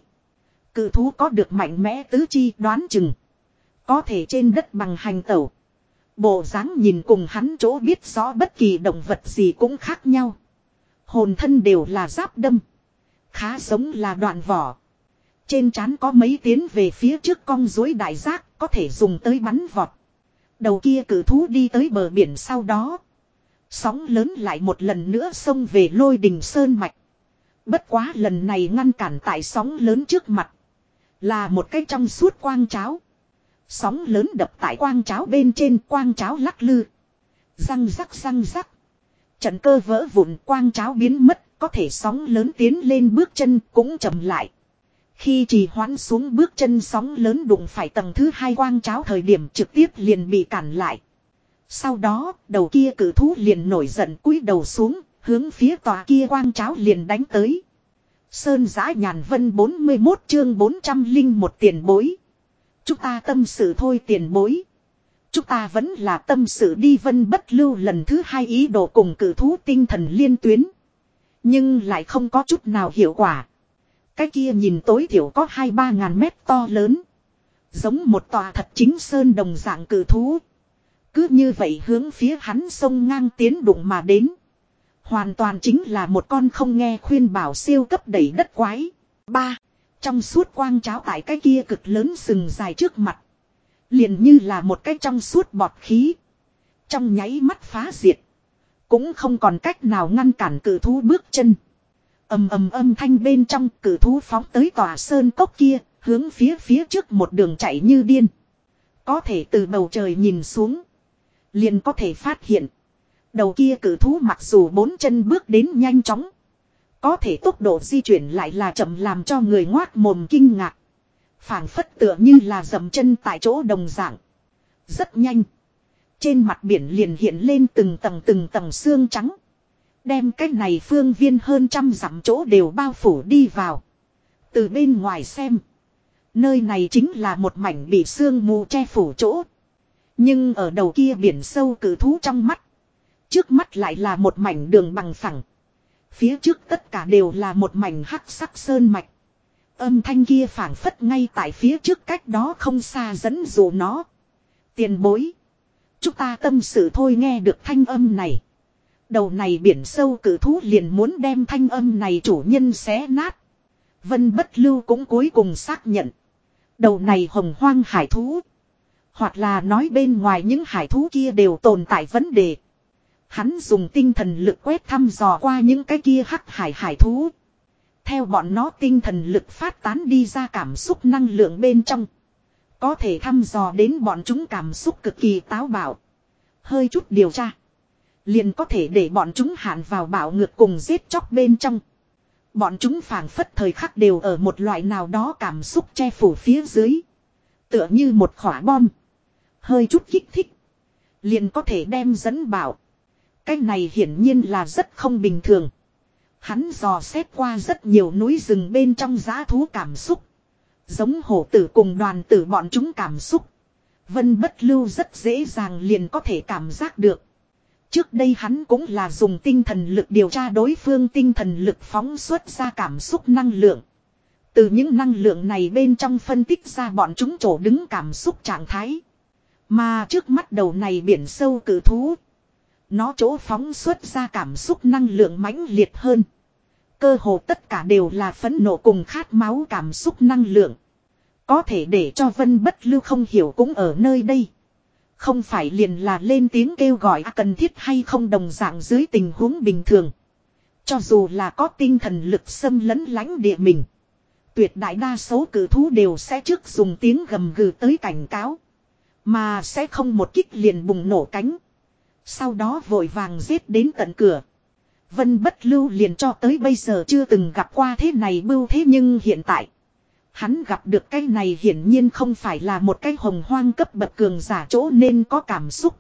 Cử thú có được mạnh mẽ tứ chi đoán chừng. Có thể trên đất bằng hành tẩu. Bộ dáng nhìn cùng hắn chỗ biết rõ bất kỳ động vật gì cũng khác nhau. Hồn thân đều là giáp đâm. Khá giống là đoạn vỏ. Trên trán có mấy tiến về phía trước cong dối đại giác có thể dùng tới bắn vọt. Đầu kia cử thú đi tới bờ biển sau đó. Sóng lớn lại một lần nữa xông về lôi đình sơn mạch. Bất quá lần này ngăn cản tại sóng lớn trước mặt. Là một cái trong suốt quang cháo. Sóng lớn đập tại quang cháo bên trên, quang cháo lắc lư. Răng rắc răng rắc. Trận cơ vỡ vụn, quang cháo biến mất. Có thể sóng lớn tiến lên bước chân cũng chậm lại. Khi trì hoãn xuống bước chân sóng lớn đụng phải tầng thứ hai quang cháo thời điểm trực tiếp liền bị cản lại. Sau đó, đầu kia cử thú liền nổi giận cúi đầu xuống, hướng phía tòa kia quang cháo liền đánh tới. Sơn giã nhàn vân 41 chương 400 linh một tiền bối. Chúng ta tâm sự thôi tiền bối. Chúng ta vẫn là tâm sự đi vân bất lưu lần thứ hai ý đồ cùng cử thú tinh thần liên tuyến. Nhưng lại không có chút nào hiệu quả. Cái kia nhìn tối thiểu có hai ba ngàn mét to lớn. Giống một tòa thật chính sơn đồng dạng cử thú. Cứ như vậy hướng phía hắn sông ngang tiến đụng mà đến. Hoàn toàn chính là một con không nghe khuyên bảo siêu cấp đẩy đất quái. ba Trong suốt quang cháo tại cái kia cực lớn sừng dài trước mặt. Liền như là một cái trong suốt bọt khí. Trong nháy mắt phá diệt. Cũng không còn cách nào ngăn cản cử thú bước chân. ầm ầm âm thanh bên trong cử thú phóng tới tòa sơn cốc kia, hướng phía phía trước một đường chạy như điên. Có thể từ bầu trời nhìn xuống. Liền có thể phát hiện. Đầu kia cử thú mặc dù bốn chân bước đến nhanh chóng. Có thể tốc độ di chuyển lại là chậm làm cho người ngoác mồm kinh ngạc. phảng phất tựa như là dầm chân tại chỗ đồng dạng. Rất nhanh. Trên mặt biển liền hiện lên từng tầng từng tầng xương trắng. Đem cái này phương viên hơn trăm dặm chỗ đều bao phủ đi vào. Từ bên ngoài xem. Nơi này chính là một mảnh bị sương mù che phủ chỗ. Nhưng ở đầu kia biển sâu cử thú trong mắt. Trước mắt lại là một mảnh đường bằng phẳng. Phía trước tất cả đều là một mảnh hắc sắc sơn mạch. Âm thanh kia phảng phất ngay tại phía trước cách đó không xa dẫn dụ nó. Tiền bối. Chúng ta tâm sự thôi nghe được thanh âm này. Đầu này biển sâu cử thú liền muốn đem thanh âm này chủ nhân xé nát. Vân bất lưu cũng cuối cùng xác nhận. Đầu này hồng hoang hải thú. Hoặc là nói bên ngoài những hải thú kia đều tồn tại vấn đề. Hắn dùng tinh thần lực quét thăm dò qua những cái kia hắc hải hải thú. Theo bọn nó tinh thần lực phát tán đi ra cảm xúc năng lượng bên trong. Có thể thăm dò đến bọn chúng cảm xúc cực kỳ táo bạo. Hơi chút điều tra. Liền có thể để bọn chúng hạn vào bạo ngược cùng giết chóc bên trong. Bọn chúng phảng phất thời khắc đều ở một loại nào đó cảm xúc che phủ phía dưới. Tựa như một khỏa bom. Hơi chút kích thích. Liền có thể đem dẫn bảo. Cái này hiển nhiên là rất không bình thường. Hắn dò xét qua rất nhiều núi rừng bên trong giá thú cảm xúc. Giống hổ tử cùng đoàn tử bọn chúng cảm xúc. Vân bất lưu rất dễ dàng liền có thể cảm giác được. Trước đây hắn cũng là dùng tinh thần lực điều tra đối phương tinh thần lực phóng xuất ra cảm xúc năng lượng. Từ những năng lượng này bên trong phân tích ra bọn chúng chỗ đứng cảm xúc trạng thái. Mà trước mắt đầu này biển sâu cử thú. Nó chỗ phóng xuất ra cảm xúc năng lượng mãnh liệt hơn. Cơ hồ tất cả đều là phấn nộ cùng khát máu cảm xúc năng lượng. Có thể để cho vân bất lưu không hiểu cũng ở nơi đây. Không phải liền là lên tiếng kêu gọi à, cần thiết hay không đồng dạng dưới tình huống bình thường. Cho dù là có tinh thần lực xâm lấn lánh địa mình. Tuyệt đại đa số cử thú đều sẽ trước dùng tiếng gầm gừ tới cảnh cáo. Mà sẽ không một kích liền bùng nổ cánh. Sau đó vội vàng giết đến tận cửa. Vân bất lưu liền cho tới bây giờ chưa từng gặp qua thế này bưu thế nhưng hiện tại. Hắn gặp được cái này hiển nhiên không phải là một cái hồng hoang cấp bậc cường giả chỗ nên có cảm xúc.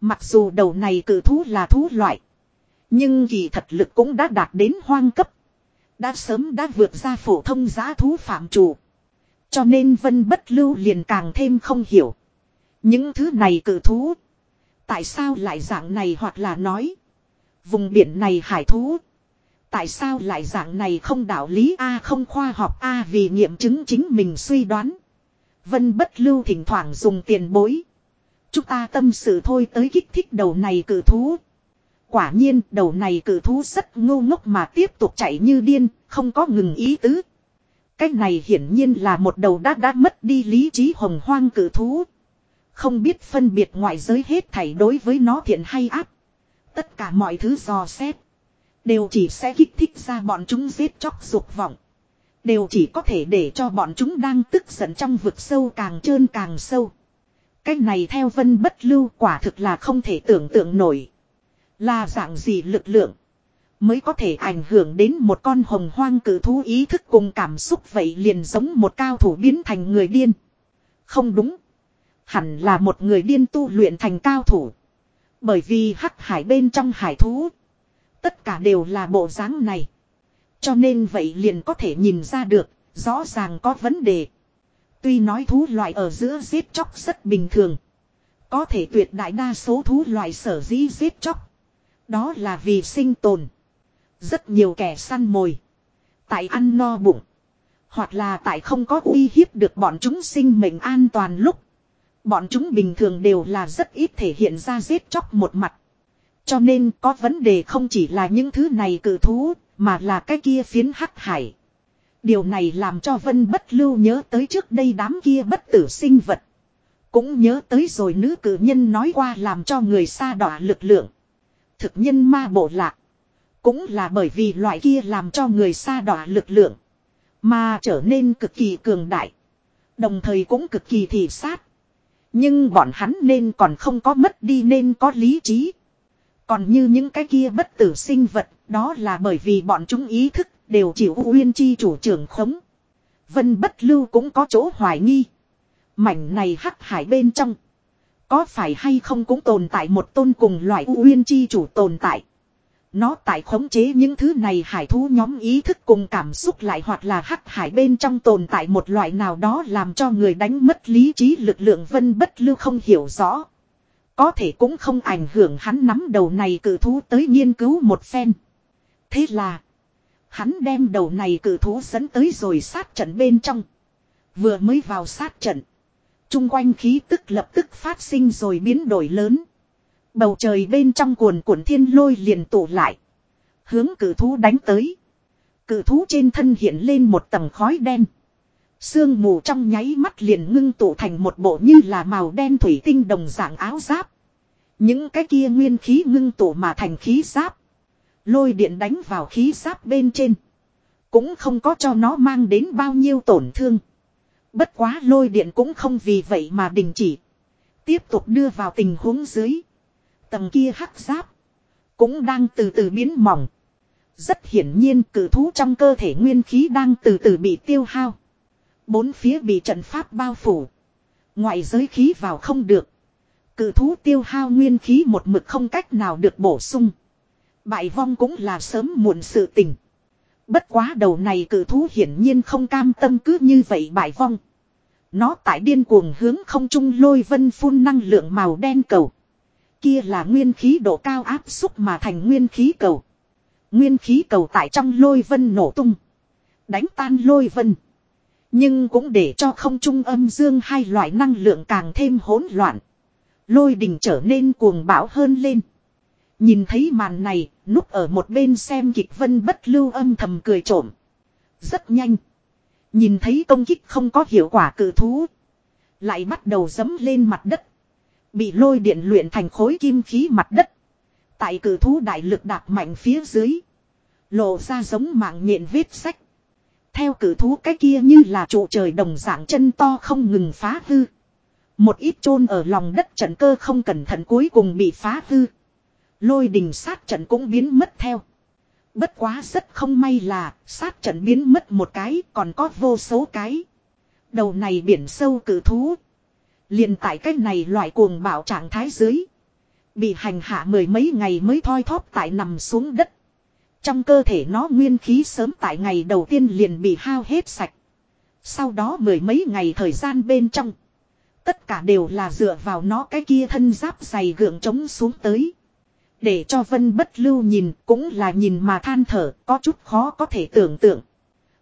Mặc dù đầu này cử thú là thú loại. Nhưng kỳ thật lực cũng đã đạt đến hoang cấp. Đã sớm đã vượt ra phổ thông giá thú phạm chủ. Cho nên vân bất lưu liền càng thêm không hiểu. Những thứ này cử thú. Tại sao lại dạng này hoặc là nói. Vùng biển này hải thú. Tại sao lại dạng này không đạo lý A không khoa học A vì nghiệm chứng chính mình suy đoán. Vân bất lưu thỉnh thoảng dùng tiền bối. Chúng ta tâm sự thôi tới kích thích đầu này cử thú. Quả nhiên đầu này cử thú rất ngu ngốc mà tiếp tục chạy như điên, không có ngừng ý tứ. Cái này hiển nhiên là một đầu đã đã mất đi lý trí hồng hoang cử thú. Không biết phân biệt ngoại giới hết thảy đối với nó thiện hay ác. Tất cả mọi thứ dò xét. Đều chỉ sẽ kích thích ra bọn chúng giết chóc dục vọng. Đều chỉ có thể để cho bọn chúng đang tức giận trong vực sâu càng trơn càng sâu. cách này theo vân bất lưu quả thực là không thể tưởng tượng nổi. Là dạng gì lực lượng. Mới có thể ảnh hưởng đến một con hồng hoang cử thú ý thức cùng cảm xúc vậy liền giống một cao thủ biến thành người điên. Không đúng. Hẳn là một người điên tu luyện thành cao thủ. Bởi vì hắc hải bên trong hải thú. Tất cả đều là bộ dáng này. Cho nên vậy liền có thể nhìn ra được, rõ ràng có vấn đề. Tuy nói thú loại ở giữa giết chóc rất bình thường. Có thể tuyệt đại đa số thú loại sở dĩ giết chóc. Đó là vì sinh tồn. Rất nhiều kẻ săn mồi. Tại ăn no bụng. Hoặc là tại không có uy hiếp được bọn chúng sinh mệnh an toàn lúc. Bọn chúng bình thường đều là rất ít thể hiện ra giết chóc một mặt. Cho nên có vấn đề không chỉ là những thứ này cử thú, mà là cái kia phiến hắc hải. Điều này làm cho Vân Bất Lưu nhớ tới trước đây đám kia bất tử sinh vật. Cũng nhớ tới rồi nữ cử nhân nói qua làm cho người xa đỏ lực lượng. Thực nhân ma bộ lạc. Cũng là bởi vì loại kia làm cho người xa đỏ lực lượng. Mà trở nên cực kỳ cường đại. Đồng thời cũng cực kỳ thị sát. Nhưng bọn hắn nên còn không có mất đi nên có lý trí. Còn như những cái kia bất tử sinh vật, đó là bởi vì bọn chúng ý thức đều chịu uyên chi chủ trưởng khống. Vân bất lưu cũng có chỗ hoài nghi. Mảnh này hắc hải bên trong. Có phải hay không cũng tồn tại một tôn cùng loại uyên chi chủ tồn tại. Nó tại khống chế những thứ này hải thú nhóm ý thức cùng cảm xúc lại hoặc là hắc hải bên trong tồn tại một loại nào đó làm cho người đánh mất lý trí lực lượng vân bất lưu không hiểu rõ. Có thể cũng không ảnh hưởng hắn nắm đầu này cử thú tới nghiên cứu một phen. Thế là, hắn đem đầu này cử thú dẫn tới rồi sát trận bên trong. Vừa mới vào sát trận. Trung quanh khí tức lập tức phát sinh rồi biến đổi lớn. Bầu trời bên trong cuồn cuộn thiên lôi liền tụ lại. Hướng cử thú đánh tới. Cử thú trên thân hiện lên một tầng khói đen. Sương mù trong nháy mắt liền ngưng tụ thành một bộ như là màu đen thủy tinh đồng dạng áo giáp. Những cái kia nguyên khí ngưng tụ mà thành khí giáp. Lôi điện đánh vào khí giáp bên trên. Cũng không có cho nó mang đến bao nhiêu tổn thương. Bất quá lôi điện cũng không vì vậy mà đình chỉ. Tiếp tục đưa vào tình huống dưới. Tầng kia hắc giáp. Cũng đang từ từ biến mỏng. Rất hiển nhiên cử thú trong cơ thể nguyên khí đang từ từ bị tiêu hao. Bốn phía bị trận pháp bao phủ. Ngoại giới khí vào không được. Cử thú tiêu hao nguyên khí một mực không cách nào được bổ sung. Bại vong cũng là sớm muộn sự tình. Bất quá đầu này cử thú hiển nhiên không cam tâm cứ như vậy bại vong. Nó tại điên cuồng hướng không trung lôi vân phun năng lượng màu đen cầu. Kia là nguyên khí độ cao áp xúc mà thành nguyên khí cầu. Nguyên khí cầu tại trong lôi vân nổ tung. Đánh tan lôi vân. Nhưng cũng để cho không trung âm dương hai loại năng lượng càng thêm hỗn loạn. Lôi đình trở nên cuồng bão hơn lên. Nhìn thấy màn này, núp ở một bên xem kịch vân bất lưu âm thầm cười trộm. Rất nhanh. Nhìn thấy công kích không có hiệu quả cử thú. Lại bắt đầu dấm lên mặt đất. Bị lôi điện luyện thành khối kim khí mặt đất. Tại cử thú đại lực đạp mạnh phía dưới. Lộ ra giống mạng nhện vết sách. Theo cử thú cái kia như là trụ trời đồng dạng chân to không ngừng phá hư. Một ít chôn ở lòng đất trận cơ không cẩn thận cuối cùng bị phá hư. Lôi đình sát trận cũng biến mất theo. Bất quá rất không may là, sát trận biến mất một cái, còn có vô số cái. Đầu này biển sâu cử thú liền tại cách này loại cuồng bạo trạng thái dưới. Bị hành hạ mười mấy ngày mới thoi thóp tại nằm xuống đất. Trong cơ thể nó nguyên khí sớm tại ngày đầu tiên liền bị hao hết sạch. Sau đó mười mấy ngày thời gian bên trong. Tất cả đều là dựa vào nó cái kia thân giáp dày gượng trống xuống tới. Để cho vân bất lưu nhìn cũng là nhìn mà than thở, có chút khó có thể tưởng tượng.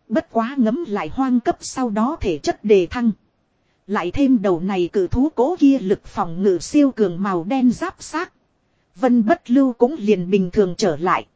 Bất quá ngấm lại hoang cấp sau đó thể chất đề thăng. Lại thêm đầu này cử thú cố kia lực phòng ngự siêu cường màu đen giáp xác. Vân bất lưu cũng liền bình thường trở lại.